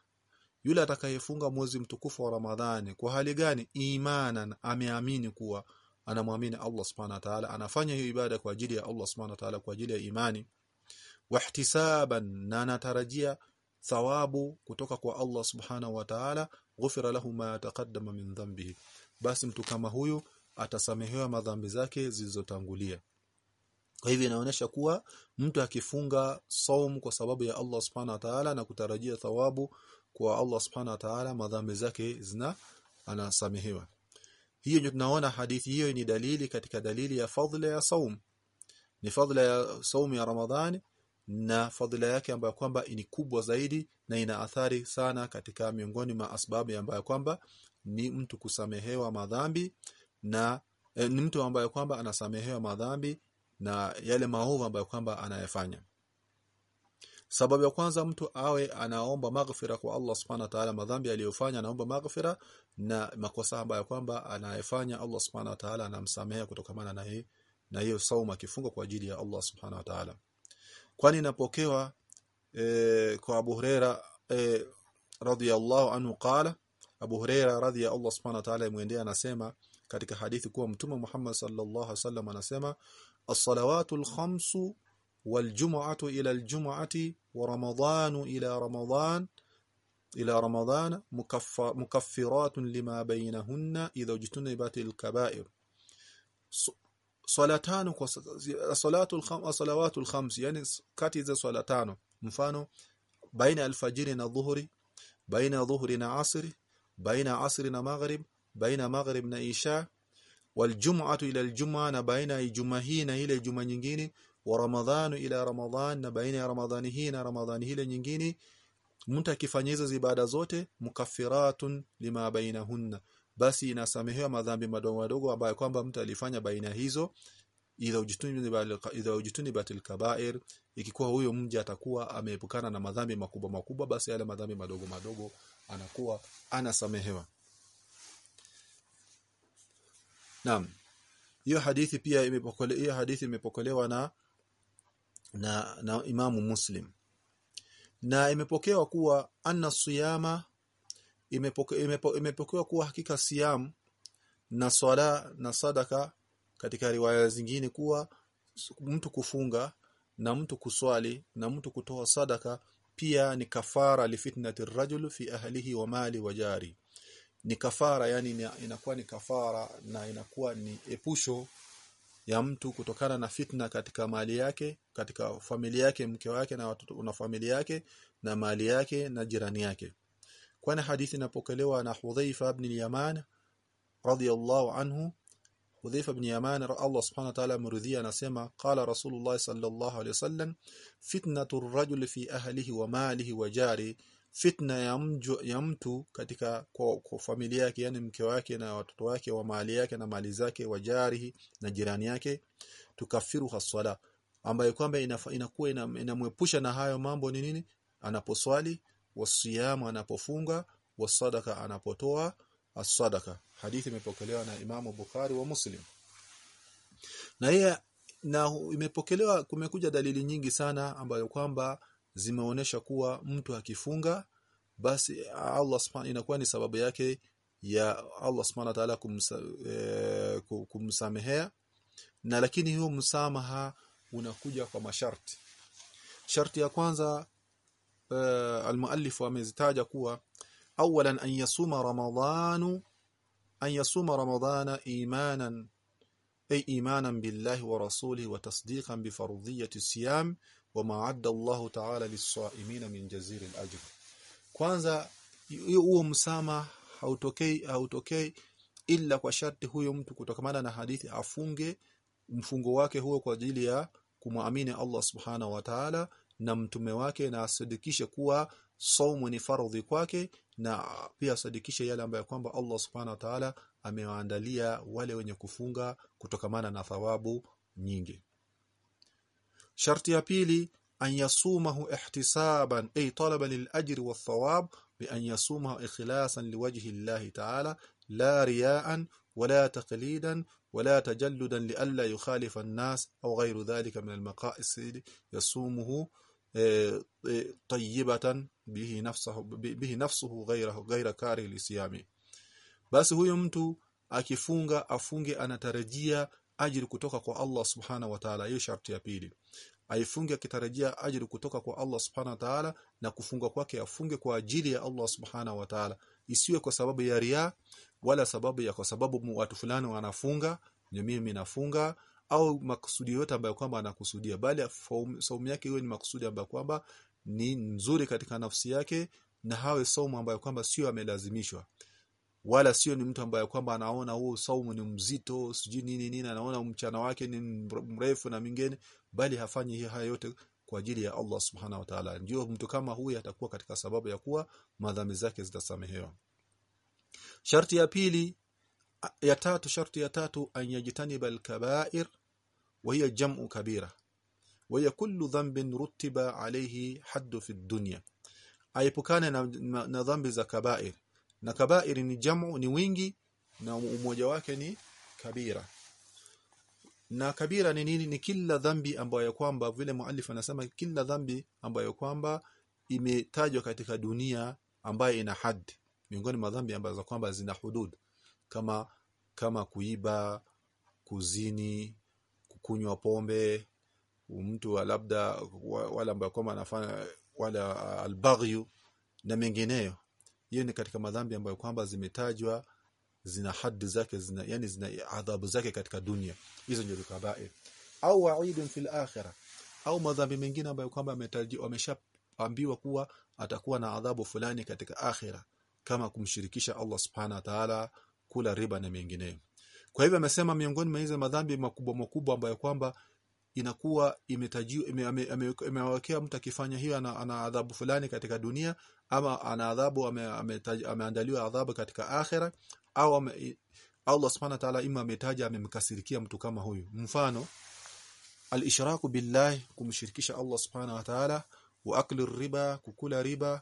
yule atakayefunga mwezi mtukufu wa Ramadhani kwa hali gani? Imanan ameamini kuwa anamwamini Allah subhanahu wa ta'ala anafanya hiyo ibada kwa ajili ya Allah subhanahu wa ta'ala kwa ajili ya imani. Wahtisaban na anatarajia thawabu kutoka kwa Allah subhanahu wa ta'ala ghufira lahu ma taqaddama min dhanbihi. Basi mtu kama huyu atasamehewa madhambi zake zilizotangulia. Kwa hivyo inaonyesha kuwa mtu akifunga saum kwa sababu ya Allah subhanahu wa ta'ala na kutarajia thawabu kwa Allah subhanahu wa ta'ala madhambi zake zina anasamehewa. Hiyo ndio tunaona hadithi hiyo ni dalili katika dalili ya fadhila ya saum. Ni fadhila ya saum ya Ramadhani na fadhila yake ambayo kwamba ni kubwa zaidi na ina athari sana katika miongoni mwa asbabu ambayo kwamba ni mtu kusamehewa madhambi na e, ni mtu ambaye kwamba anasamehewa madhambi na yale maovu ambayo kwamba anayafanya. Sababu ya kwanza mtu awe anaomba maghfira kwa Allah subhanahu wa ta'ala madhambi aliyofanya anaomba maghfira na makosa ambayo kwamba anayefanya Allah subhanahu wa ta'ala anamsamehe kutokana na hii na hiyo sauma kifungo kwa ajili ya Allah subhanahu wa ta'ala. Kwani inapokewa e, kwa Abu Huraira e, radhiyallahu anhu qala Abu Huraira radhiya Allah subhanahu wa ta'ala muendea anasema katika hadithi kuwa mtume Muhammad sallallahu alaihi wasallam anasema as-salawatul khamsu والجمعة إلى الجمعة ورمضان إلى رمضان إلى رمضان مكفرات لما بينهن إذا اجتنبت الكبائر صلاتان صلاة الخم صلوات الخمس يعني kati za swala tano mfano baina alfajiri na dhuhuri baina dhuhuri na asri baina asri na maghrib baina maghrib na isha waljum'atu ila aljum'a na baina ijumaa hii na ile juma nyingine wa ramadhanu ila ramadhan na baina ya ramadhani hii na ramadhani ile nyingine. Mtu akifanya hizo ibada zote mukaffiratun lima bainahunna. Basi inasamehewa madhambi madogo madogo ambayo kwamba mtu alifanya baina hizo idha ujituni batil kaba'ir. Ikikuwa huyo mja atakuwa ameepukana na madhambi makubwa makubwa basi yale madhambi madogo madogo anakuwa anasamehewa Naam. Hiyo hadithi pia imepokelewa hiyo hadithi imepokelewa na na, na Imamu Muslim. Na imepokewa kuwa anna siyama imepokewa imepo, imepokewa kuwa hakika siyam na swala na sadaka katika riwaya zingine kuwa mtu kufunga na mtu kuswali na mtu kutoa sadaka pia ni kafara lifitnati rajul fi ahlihi wa mali wa jari ni kafara yani inakuwa ni kafara na inakuwa ni epusho ya mtu kutokana na fitna katika mali yake katika familia yake mke wake na watoto na familia yake na mali yake na jirani yake. Kwani hadithi inapokelewa na Hudhaifa ibn al-Yaman radiyallahu anhu Hudhaifa ibn Yaman Allah subhanahu wa ta'ala muridhia anasema qala Rasulullah sallallahu alayhi wasallam fitnatu ar-rajuli fi ahlihi wa malihi wa jari fitna ya, mju, ya mtu katika kwa, kwa familia yake yani mke wake na watoto wake wa mali yake na mali zake wajarihi na jirani yake tukafiru haswala ambayo kwamba inakuwa inamwepusha ina na hayo mambo ni nini? Anaposwali wasiyamu anapofunga wasadaka anapotoa as-sadaka. Hadithi imepokelewa na Imamu Bukhari wa Muslim. Na yeye na imepokelewa kumekuja dalili nyingi sana ambayo kwamba zimeonesha kuwa mtu akifunga basi Allah subhanahu inakuwa ni sababu yake ya Allah subhanahu wa ta'ala kumsa, e, kumsamehea. Na lakini hiyo msamaha unakuja kwa masharti. Sharti ya kwanza e, almuallif amezitaja kuwa awalan an yasuma ramadhanu an yasuma ramadhana imanan ay imanan billahi wa rasulihi wa tasdiqan bi fardhiyyati siyam wama adda Allah ta'ala lis-sa'imin min jazir al-ajr. Kwanza huo msama hautokei hautokei illa kwa sharti huyo mtu kutokamana na hadithi afunge mfungo wake huo kwa ajili ya kumwamini Allah subhanahu wa ta'ala na mtume wake na asadikishe kuwa saumu ni fardhi kwake na pia asadikishe yale ambayo kwamba Allah subhana wa ta'ala amewaandalia wale wenye kufunga kutokamana na thawabu nyingi شرط يا بيلي أن يصومه احتسابا أي طلبا للأجر والثواب بأن يصومه إخلاصا لوجه الله تعالى لا رياء ولا تقليدا ولا تجلدا لألا يخالف الناس أو غير ذلك من المقائس يصومه آه، آه، طيبة به نفسه, به نفسه غيره غير كاره لسيامه بس هو يمتو أكفونغ أفونغ أنا ترجية أجر كتوكا الله سبحانه وتعالى. يشرط بيلي؟ Aifunge akitarajia ajiri kutoka kwa Allah subhana wa ta'ala na kufunga kwake afunge kwa ajili ya Allah subhana wa ta'ala. Isiwe kwa sababu ya ria wala sababu ya kwa sababu watu fulani wanafunga na mimi nafunga au makusudi yote ambayo kwamba anakusudia. Bali saumu yake iwe ni makusudi ambayo kwamba ni nzuri katika nafsi yake na hawe saumu ambayo kwamba sio amelazimishwa wala sio ni mtu ambaye kwamba anaona huo saumu ni mzito sijui nini nini anaona mchana wake ni mrefu na mingine bali hafanyi haya yote kwa ajili ya Allah subhanahu wa ta'ala. Ndio mtu kama huyu atakuwa katika sababu ya kuwa madhambi zake zitasamehewa. Sharti ya pili ya tatu sharti ya tatu an yajtaniba al-kaba'ir wa hiya jam'u kabira wa kullu dhanbin rutiba alayhi haddu fi dunya. Aepukane na, na, na dhambi za kabair na kabairi ni jamu ni wingi na umoja wake ni kabira. Na kabira ni nini? Ni kila dhambi ambayo kwamba vile muallif anasema kila dhambi ambayo kwamba imetajwa katika dunia ambayo ina had miongoni mwa dhambi ambazo kwamba zina hudud kama kama kuiba kuzini kukunywa pombe mtu labda wala ambaye kwamba anafanya wala albaghyu na mengineyo hiyo ni katika madhambi ambayo kwamba zimetajwa zina haddi zake zina yani zina adhabu zake katika dunia. Hizo ndio kabair au wa'idun fil akhirah. Au madhambi mengine ambayo kwamba ametajiwa ameshaambiwa kuwa atakuwa na adhabu fulani katika akhira kama kumshirikisha Allah subhana wa ta'ala kula riba na mengineyo. Kwa hivyo amesema miongoni mwa hizo madhambi makubwa makubwa ambayo kwamba inakuwa imetajiwa imewekea mtu akifanya hiyo ana, ana adhabu fulani katika dunia ama ana adhabu ameandaliwa ame adhabu katika akhera au ame, Allah subhanahu wa ta'ala ima ametaja amemkasirikia mtu kama huyu. Mfano al-ishraku billahi kumshirikisha Allah subhanahu wa ta'ala wa akli riba kukula riba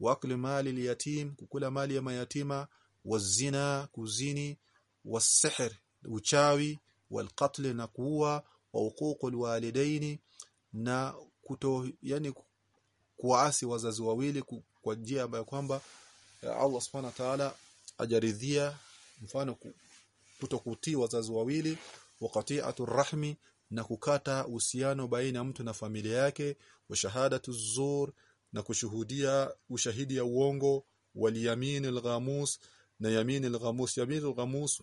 wa akli mali al-yatim kukula mali ya mayatima wazina kuzini wasihr uchawi walqatl na kuua wa uququl walidaini na kuto yani kuasi wazazi wawili kwa njia ambayo kwamba Allah subhanahu wa ta'ala ajaridhia mfano kutokutii wazazi wawili waqati'atu rahmi na kukata uhusiano baina ya mtu na familia yake wa shahadatu zur na kushuhudia ushahidi ya uongo waliyamin alghamus na yamin alghamus. Yamin alghamus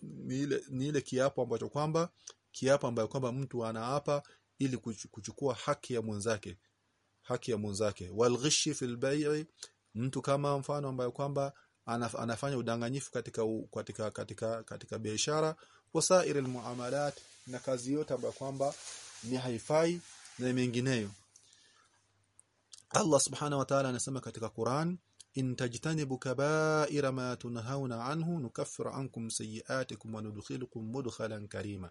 ni ile kiapo ambacho kwamba kiapo ambayo kwamba mtu anaapa ili kuchukua haki ya mwenzake haki ya mwenzake. Walghishi fil bai'i mtu kama mfano ambayo kwamba anafanya udanganyifu katika katika katika katika biashara wasair muamalat na kazi yote ambayo kwamba ni haifai na mengineyo. Allah subhanahu wa ta'ala anasema katika Quran in tajtanibu kaba'ira ma tunhauna anhu nukaffiru ankum sayi'atikum wa nudkhilukum mudkhalan karima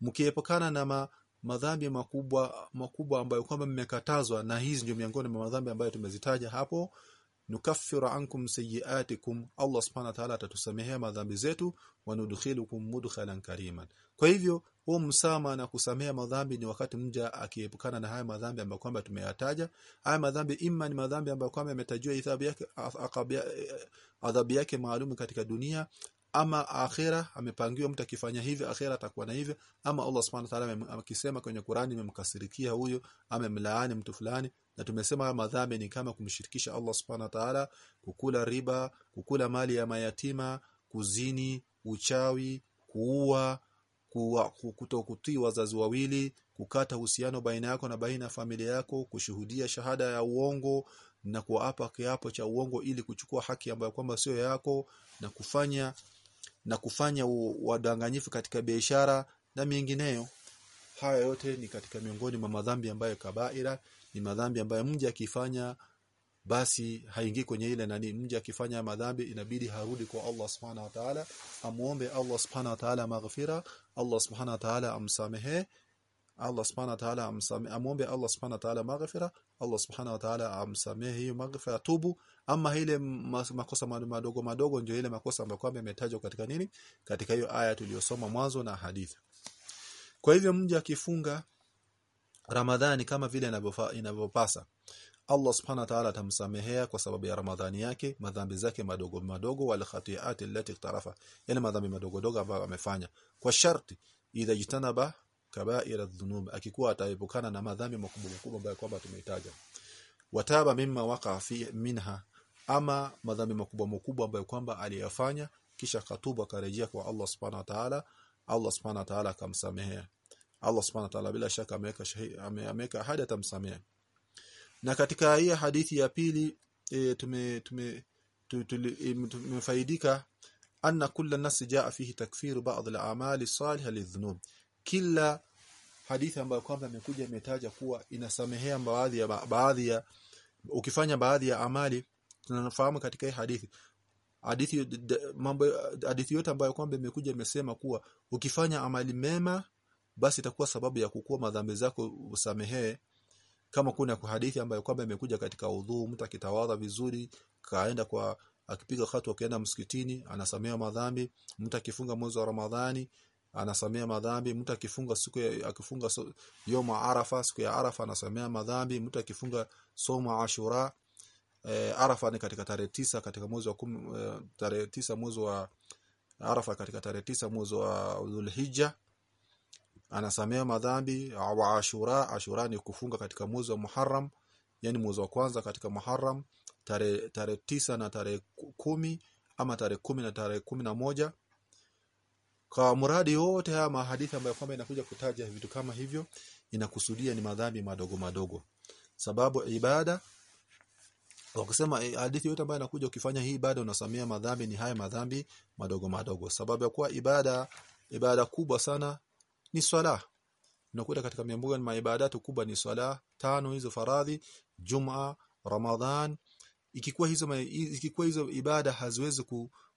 mkiepukana na ma, madhambi makubwa makubwa ambayo kwamba mmekatazwa na hizi ndio miongoni mwa madhambi ambayo tumezitaja hapo nukaffiru ankum sayiatikum Allah subhanahu wa ta'ala atatusamehea madhambi zetu wa nudkhilukum mudkhalan kariman. Kwa hivyo huo msama na kusamea madhambi ni wakati mja akiepukana na haya madhambi ambayo kwamba tumeyataja. Haya madhambi imma ni madhambi ambayo kwamba yametajwa adhabu yake adhabu yake maalum katika dunia ama akhira amepangiwa mtu akifanya hivi akhira atakuwa na hivyo. Ama Allah subhanahu wa ta'ala akisema kwenye Qur'ani amemkasirikia huyo amemlaani mtu fulani. Na tumesema madhambi ni kama kumshirikisha Allah subhanahu wa ta'ala kukula riba kukula mali ya mayatima kuzini uchawi kuua kutokutii wazazi wawili kukata uhusiano baina yako na baina ya familia yako kushuhudia shahada ya uongo na kuapa kiapo cha uongo ili kuchukua haki ambayo kwamba sio yako na kufanya na kufanya wadanganyifu katika biashara na mengineyo. Haya yote ni katika miongoni mwa madhambi ambayo kabaira ni madhambi ambayo mja akifanya basi haingii kwenye ile nani mja akifanya madhambi inabidi harudi kwa Allah subhanahu wa ta'ala amuombe Allah subhanahu wa ta'ala maghfira Allah subhanahu wa ta'ala amsamehe Allah subhanahu wa ta'ala amsamehe amuombe Allah subhanahu wa ta'ala maghfira Allah subhanahu wa ta'ala amsamehe hiyo maghfira tubu ama ile makosa madogo madogo ndio ile makosa ambayo kwamba yametajwa katika nini? Katika hiyo aya tuliyosoma mwanzo na hadithi. Kwa hivyo mja akifunga Ramadhani kama vile inavyopasa Allah subhanahu wa ta'ala atamsamehea kwa sababu ya Ramadhani yake madhambi zake madogo madogo wal khati'ati allati iktarafa yani madhambi madogo dogo ambayo amefanya. Kwa sharti idha jitanaba kaba'ira dhunub akikuwa ataepukana na madhambi makubwa makubwa ambayo kwamba tumeitaja. Wataba mimma waqa fi minha ama madhambi makubwa makubwa ambayo kwamba aliyafanya kisha katuba karejea kwa Allah subhanahu wa ta'ala Allah subhanahu wa ta'ala akamsamehe. Allah subhanahu wa ta'ala bila shaka ameweka ameweka ahadi atamsamehe. Na katika hii hadithi ya pili e, tume tume tumefaidika anna kulla nasi jaa fihi takfiru ba'd al-a'mali salihah lidhunub. Kila hadithi ambayo kwamba imekuja imetaja kuwa inasamehea baadhi ya baadhi ya ukifanya baadhi ya amali tunafahamu katika hii hadithi. Hadithi mambo hadithi yote ambayo kwamba imekuja imesema kuwa ukifanya amali mema basi itakuwa sababu ya kukua madhambi zako usamehee. Kama kuna hadithi ambayo kwamba imekuja katika udhu mtu akitawadha vizuri kaenda kwa akipiga hatua akaenda msikitini anasamea madhambi mtu akifunga mwezi wa Ramadhani anasamea madhambi mtu akifunga siku ya akifunga so, arafa siku ya arafa anasamea madhambi mtu akifunga soma ashura e, arafa ni katika tarehe tisa katika mwezi wa e, tarehe tisa mwezi wa arafa katika tarehe tisa mwezi wa dhulhijja anasamea madhambi wa ashura ashura ni kufunga katika mwezi wa muharram yani mwezi wa kwanza katika muharram tarehe tarehe tisa na tarehe kumi ama tarehe kumi na tarehe kumi na moja kwa mradi wote haya mahadithi ambayo kwamba inakuja kutaja vitu kama hivyo inakusudia ni madhambi madogo madogo. Sababu ibada wakisema hadithi yote ambayo inakuja ukifanya hii ibada unasamia madhambi ni haya madhambi madogo madogo. Sababu ya kuwa ibada ibada kubwa sana ni swala. Unakuta katika miambuga ni maibadatu kubwa ni swala tano hizo faradhi juma ramadhan. Ikikuwa hizo ikikuwa hizo ibada haziwezi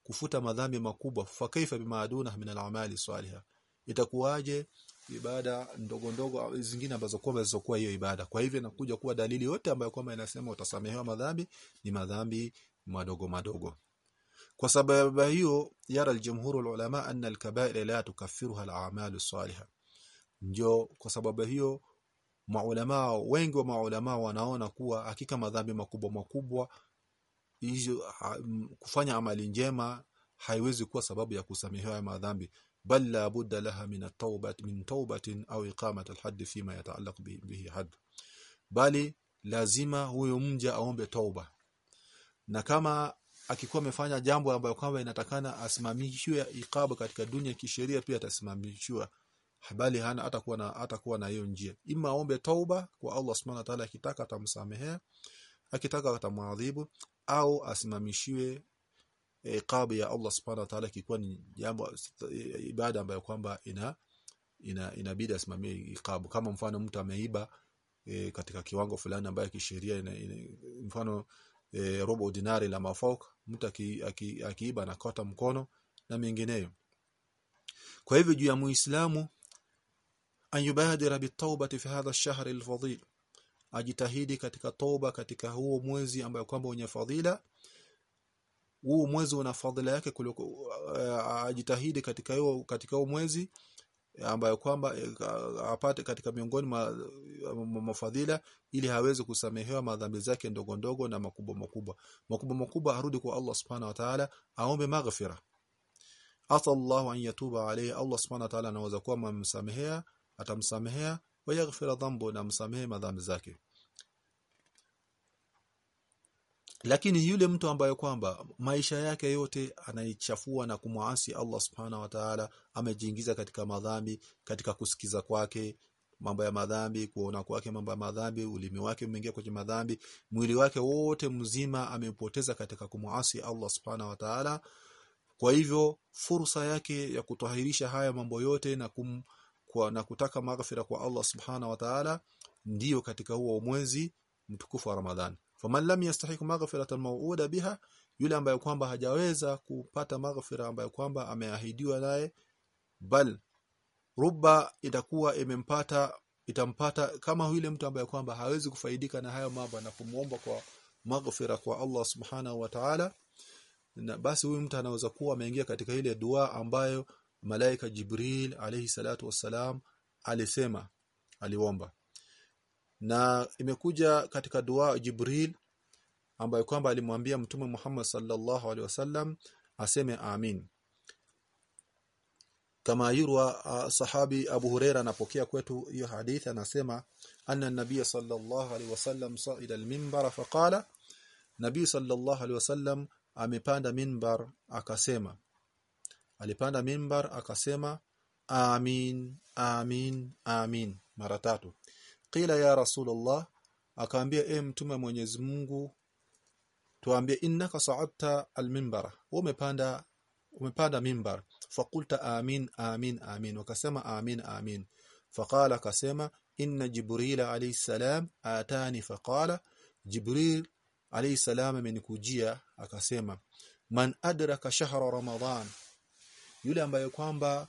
kufuta madhambi makubwa. Fa kaifa bimaaduna min al-amali salihah. Itakuwaje? Ibada ndogo ndogo zingine ambazo kwamba zilizokuwa hiyo ibada. Kwa hivyo inakuja kuwa dalili yote ambayo kwamba inasema utasamehewa madhambi ni madhambi madogo madogo. Kwa sababu hiyo yara aljumhur ulama anna alkaba'ir la tukaffiruha al'amal as-salihah ndio kwa sababu hiyo maulama wengi wa maulama wanaona kuwa hakika madhambi makubwa makubwa hizo kufanya amali njema haiwezi kuwa sababu ya kusamehewa madhambi. Bal la budda laha min at-tawbah min taubatin au iqamat al-hadd fima yata'allaq bihi hadd. Bali lazima huyo mja aombe tauba. Na kama akikuwa amefanya jambo ambayo kwamba inatakana asimamishiwe iqaba katika dunia kisheria pia atasimamishwa bali hana atakuwa na atakuwa na hiyo njia. Ima aombe tauba kwa Allah subhanahu wa ta'ala akitaka atamsamehea akitaka atamwadhibu au asimamishiwe iqabu ya Allah subhanahu wa ta'ala kikuwa ni jambo ibada ambayo kwamba ina ina inabidi asimamie iqabu. Kama mfano mtu ameiba e, katika kiwango fulani ambayo kisheria ina, ina, mfano e, robo dinari la mafauk mtu akiiba aki, aki anakata mkono na mengineyo. Kwa hivyo juu ya muislamu an yubadira bitawbati fi hadha ash-shahr al-fadil ajitahidi katika toba katika huo mwezi ambayo kwamba wenye fadhila. Huo mwezi una fadhila yake kuliko uh, ajitahidi katika huo katika huo mwezi ambayo kwamba uh, apate katika miongoni mwa mafadhila ili haweze kusamehewa madhambi zake ndogo ndogo na makubwa makubwa. Makubwa makubwa arudi kwa Allah subhanahu wa ta'ala aombe maghfira. Asa Allah an yatuba alayhi Allah subhanahu wa ta'ala anaweza kuwa amemsamehea atamsamehea wa yaghfira dhanbu na msamehe madhambi zake. Lakini yule mtu ambaye kwamba maisha yake yote anaichafua na kumwasi Allah subhanahu wa ta'ala amejiingiza katika madhambi katika kusikiza kwake mambo ya madhambi kuona kwake mambo ya madhambi ulimi wake umeingia kwenye madhambi mwili wake wote mzima amepoteza katika kumwasi Allah subhanahu wa ta'ala. Kwa hivyo fursa yake ya kutahirisha haya mambo yote na kum, kwa, na kutaka maghfira kwa Allah subhana wa ta'ala ndiyo katika huo mwezi mtukufu wa Ramadhani. Faman lam yastahiq maghfiratan maw'uda biha yule ambaye kwamba hajaweza kupata maghfira ambayo kwamba ameahidiwa naye bal ruba itakuwa imempata itampata kama yule mtu ambaye kwamba hawezi kufaidika na hayo mambo na kumuomba kwa maghfira kwa Allah subhanahu wa ta'ala na basi huyu mtu anaweza kuwa ameingia katika ile dua ambayo malaika Jibril alayhi salatu wassalam alisema aliomba. Na imekuja katika dua Jibril ambayo kwamba alimwambia mtume Muhammad sallallahu alaihi wasallam aseme amin. Kama yurwa uh, sahabi Abu Huraira anapokea kwetu hiyo hadithi anasema anna nabiy sallallahu alaihi wasallam sa'ida al-minbar. Faqala nabiy sallallahu alaihi wasallam amepanda minbar akasema alipanda mimbar akasema amin amin amin. Mara tatu. Qila ya rasulullah akaambia e mtume Mwenyezi Mungu tuambie innaka sa'adta al-minbar umepanda umepanda mimbar. Fakulta amin amin amin. Wakasema amin amin. Faqala kasema inna jibril alayhi salam atani. Faqala jibril alayhi salam amenikujia. Akasema man adraka shahra ramadan yule ambaye kwamba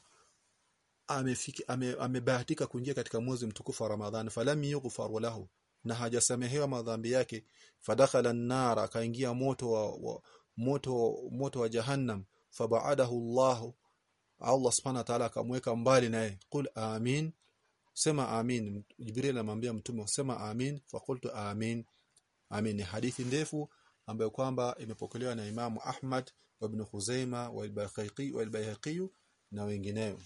amefiki amebahatika ame kuingia katika mwezi mtukufu wa Ramadhani falam yughfar lahu na hajasamehewa madhambi yake fadakhala an-nar akaingia moto wa, wa moto moto wa jahannam fabaadahu Allah Allah subhanahu wa ta'ala akamweka mbali naye qul amin sema amin. Jibril anamwambia mtume sema amin. Faqultu amin. Amin. Hadithi ndefu ambayo kwamba imepokelewa na Imamu Ahmad wa Ibn Khuzaima wa al-Baihaqi wa al-Baihaqi na wengineo.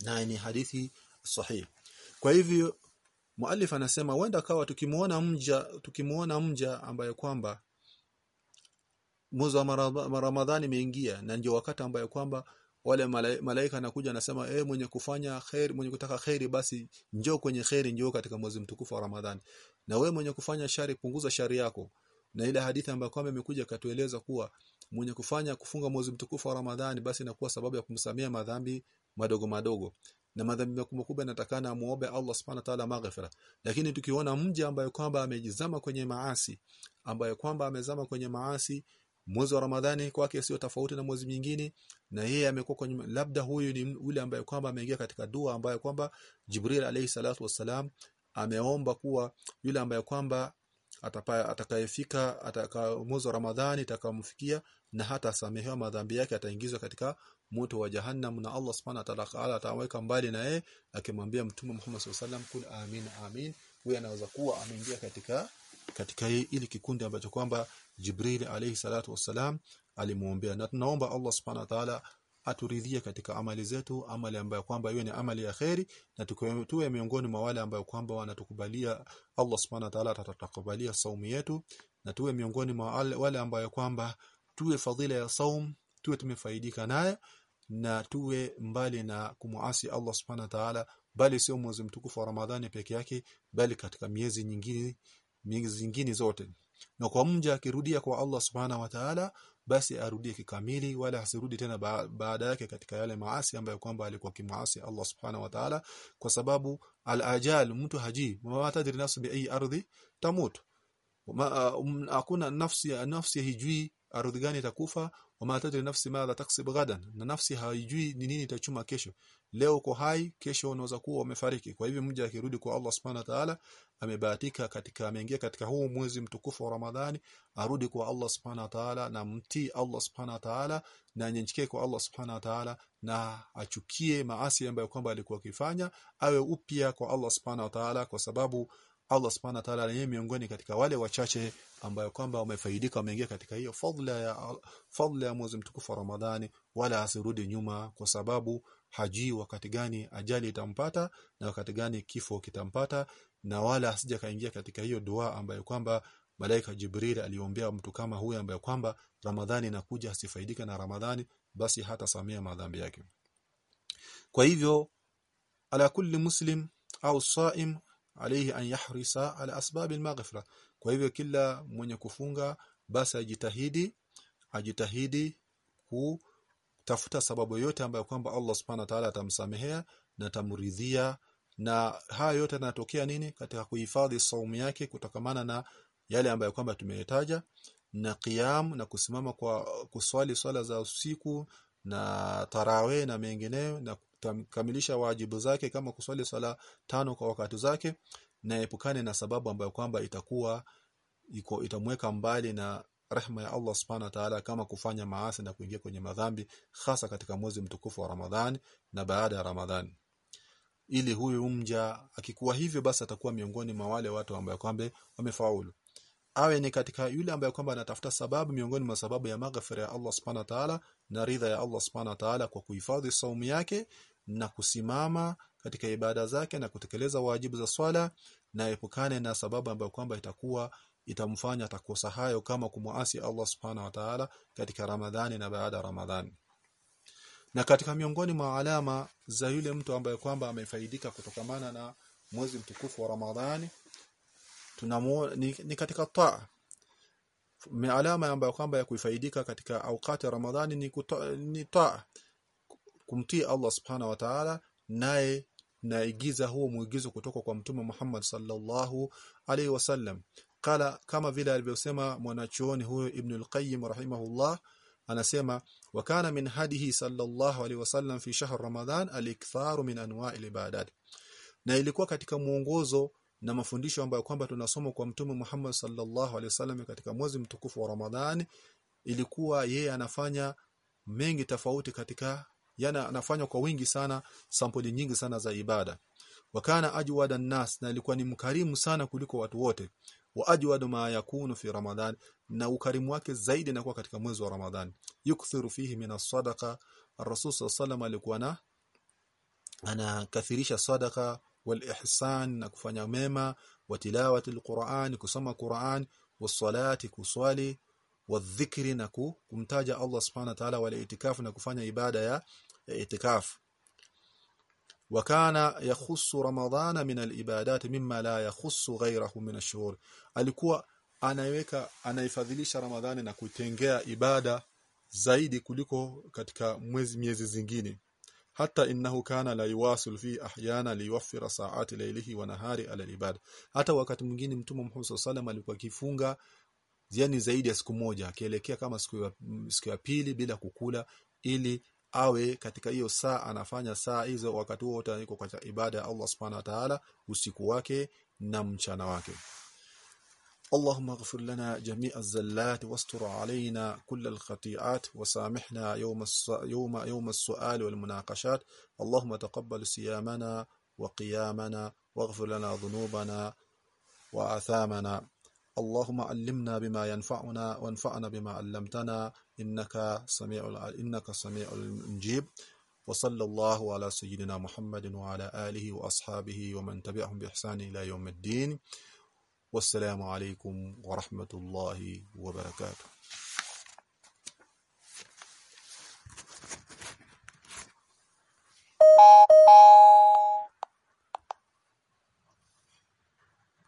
Na ni hadithi sahihi. Kwa hivyo muallif anasema wenda kawa tukimuona mja tukimuona mja ambaye kwamba mwezi wa Ramadhani imeingia na ndio wakati ambayo kwamba wale malaika anakuja anasema eh mwenye kufanya khair mwenye kutaka khairi basi njoo kwenye khairi njoo katika mwezi mtukufu wa Ramadhani. Na we mwenye kufanya shari punguza shari yako na ile hadithi ambayo kwamba imekuja katueleza kuwa mwenye kufanya kufunga mwezi mtukufu wa Ramadhani basi inakuwa sababu ya kumsamia madhambi madogo madogo. Na madhambi makubwa natakana muombe Allah Subhanahu wa ta'ala maghfira. Lakini tukiona mja ambaye kwamba amejizama kwenye maasi ambaye kwamba amezama kwenye maasi mwezi wa Ramadhani kwake sio tofauti na mwezi mwingine na yeye amekuwa kwenye labda huyu ni yule ambaye kwamba ameingia katika dua ambaye kwamba Jibril alayhi salatu wassalam ameomba kuwa yule ambaye kwamba atakayefika ataka Ramadhani atakamfikia na hata samehewa madhambi yake ataingizwa katika moto wa jahannam na Allah subhanahu wa ta'ala ataweka mbali na yeye akimwambia mtume Muhammad sallallahu alaihi wasallam amin amin. Huyo anaweza kuwa ameingia katika katika ili kikundi ambacho kwamba Jibril alayhi salatu wassalam alimuombea na tunaomba Allah subhanahu wa ta'ala aturidhie katika amali zetu amali ambayo kwamba iwe ni amali ya khairi na tuwe miongoni mwa wale ambao kwamba wanatukubalia Allah subhanahu wa ta'ala atatukubalia saumu yetu na tuwe miongoni mwa wale ambao kwamba tuwe fadhila ya saum tuwe tumefaidika naye na tuwe mbali na kumuasi Allah subhanahu wa ta'ala bali sio mwezi mtukufu wa Ramadhani peke yake bali katika miezi nyingine miezi zingine zote. Na kwa mja akirudia kwa Allah subhanahu wa ta'ala basi arudie kikamili wala asirudi tena baada yake katika yale maasi ambayo kwamba alikuwa kimaasi Allah subhanahu wa ta'ala kwa sababu al-ajal mtu haji wa nafsi bi ayi ardhi tamut. Hakuna nafsi nafsi hijui ardhi gani itakufa wama tadri nafsi madha taksib ghadan na nafsi haijui ni nini itachuma kesho leo uko hai kesho unaweza kuwa umefariki. Kwa hivyo mja akirudi kwa Allah subhanahu wa ta'ala amebahatika katika ameingia katika huu mwezi mtukufu wa Ramadhani arudi kwa Allah subhanahu wa ta'ala na mtii Allah subhanahu wa ta'ala na nyenyekie kwa Allah subhanahu wa ta'ala na achukie maasi ambayo kwamba alikuwa akifanya awe upya kwa Allah subhanahu wa ta'ala kwa sababu Allah subhanahu wa ta'ala ni miongoni katika wale wachache ambayo kwamba wamefaidika wameingia katika hiyo fadhila ya fadhila ya mwezi mtukufu wa Ramadhani wala asirudi nyuma kwa sababu hajui wakati gani ajali itampata na wakati gani kifo kitampata na wala asija kaingia katika hiyo dua ambayo kwamba malaika Jibril aliombea mtu kama huyo ambaye kwamba Ramadhani inakuja asifaidika na Ramadhani basi hata samia madhambi yake. Kwa hivyo ala kulli muslim au saim alayhi an yahrisa ala asbab almaghfira. Kwa hivyo kila mwenye kufunga basi ajitahidi ajitahidi kutafuta sababu yote ambayo kwamba Allah subhanahu wa ta'ala atamsamehea na tamridhia na haya yote yanatokea nini? Katika kuhifadhi saumu yake kutokamana na yale ambayo kwamba tumeyataja na qiyam na kusimama kwa kuswali swala za usiku na tarawe na mengineyo na kukamilisha wajibu zake kama kuswali swala tano kwa wakati zake na epukane na sababu ambayo kwamba itakuwa iko itamweka mbali na rehma ya Allah subhanahu wa ta'ala kama kufanya maasi na kuingia kwenye madhambi hasa katika mwezi mtukufu wa Ramadhani na baada ya Ramadhani ili huyu mja akikuwa hivyo basi atakuwa miongoni mwa wale watu ambao kwamba wamefaulu. Awe ni katika yule ambaye kwamba anatafuta sababu miongoni mwa sababu ya maghfira ya Allah subhanahu wa ta'ala na ridha ya Allah subhanahu wa ta'ala kwa kuhifadhi saumu yake na kusimama katika ibada zake na kutekeleza wajibu za swala na epukane na sababu ambayo kwamba itakuwa itamfanya atakosa hayo kama kumwasi Allah subhana wa ta'ala katika Ramadhani na baada Ramadhani. Na katika miongoni mwa alama za yule mtu ambaye kwamba amefaidika kutokamana na mwezi mtukufu wa Ramadhani tunamuona ni, ni katika taa alama ambayo kwamba ya kuifaidika katika aukati ya Ramadhani ni kuta, ni taa kumtii Allah subhana wa ta'ala naye naigiza huo muigizo kutoka kwa mtume Muhammad sallallahu alaihi wasallam kala kama vile alivyosema mwanachuoni huyo Ibn al-Qayyim rahimahullah anasema wa kana min hadihi sallallahu alaihi wasallam fi shahr ramadan al-iktharu min anwa'il ibadat. Na ilikuwa katika muongozo na mafundisho ambayo kwamba tunasoma kwa mtume Muhammad sallallahu alaihi wasallam katika mwezi mtukufu wa Ramadhani ilikuwa yeye anafanya mengi tofauti katika yana anafanya kwa wingi sana sampuli nyingi sana za ibada. Wakana ajwada nas na ilikuwa ni mkarimu sana kuliko watu wote wa ajwadu ma yakunu fi ramadhan na ukarimu wake zaidi inakuwa katika mwezi wa ramadhani yukthiru fihi min as-sadaqa ar-rasul sallallahu alikuwa na anakathirisha sadaqa wal ihsan na kufanya mema wa tilawati al-Qur'an kusoma Qur'an wasalati kuswali wadhikri na kumtaja Allah subhanahu wa ta'ala wal itikafu na kufanya ibada ya itikafu wakana yakhussu ramadhana min alibadat mimma la yakhussu ghayrahu min ashhur alikuwa anaiweka anaifadhilisha ramadhani na kuitengea ibada zaidi kuliko katika mwezi miezi zingine. Hata innahu kana la yuwasil fi ahyana liwaffira sa'ati laylihi wa nahari ala alibad. Hata wakati mwingine mtume Muhammad sallam alikuwa kifunga yani zaidi ya siku moja akielekea kama siku ya, siku ya pili bila kukula ili awe katika hiyo saa anafanya saa hizo wakati wote yuko katika ibada ya Allah subhanahu wa ta'ala usiku wake na mchana wake اللهم اغفر لنا جميع الزلات واستر علينا كل الخطيئات وسامحنا يوم. يوم يوم السؤال والمناقشات اللهم تقبل صيامنا وقيامنا واغفر لنا ذنوبنا وآثامنا اللهم علمنا بما ينفعنا وانفعنا بما علمتنا إنك سميع إنك سميع المجيب وصلى الله على سيدنا محمد وعلى آله وأصحابه ومن تبعهم بإحسان إلى يوم الدين. والسلام عليكم ورحمة الله وبركاته.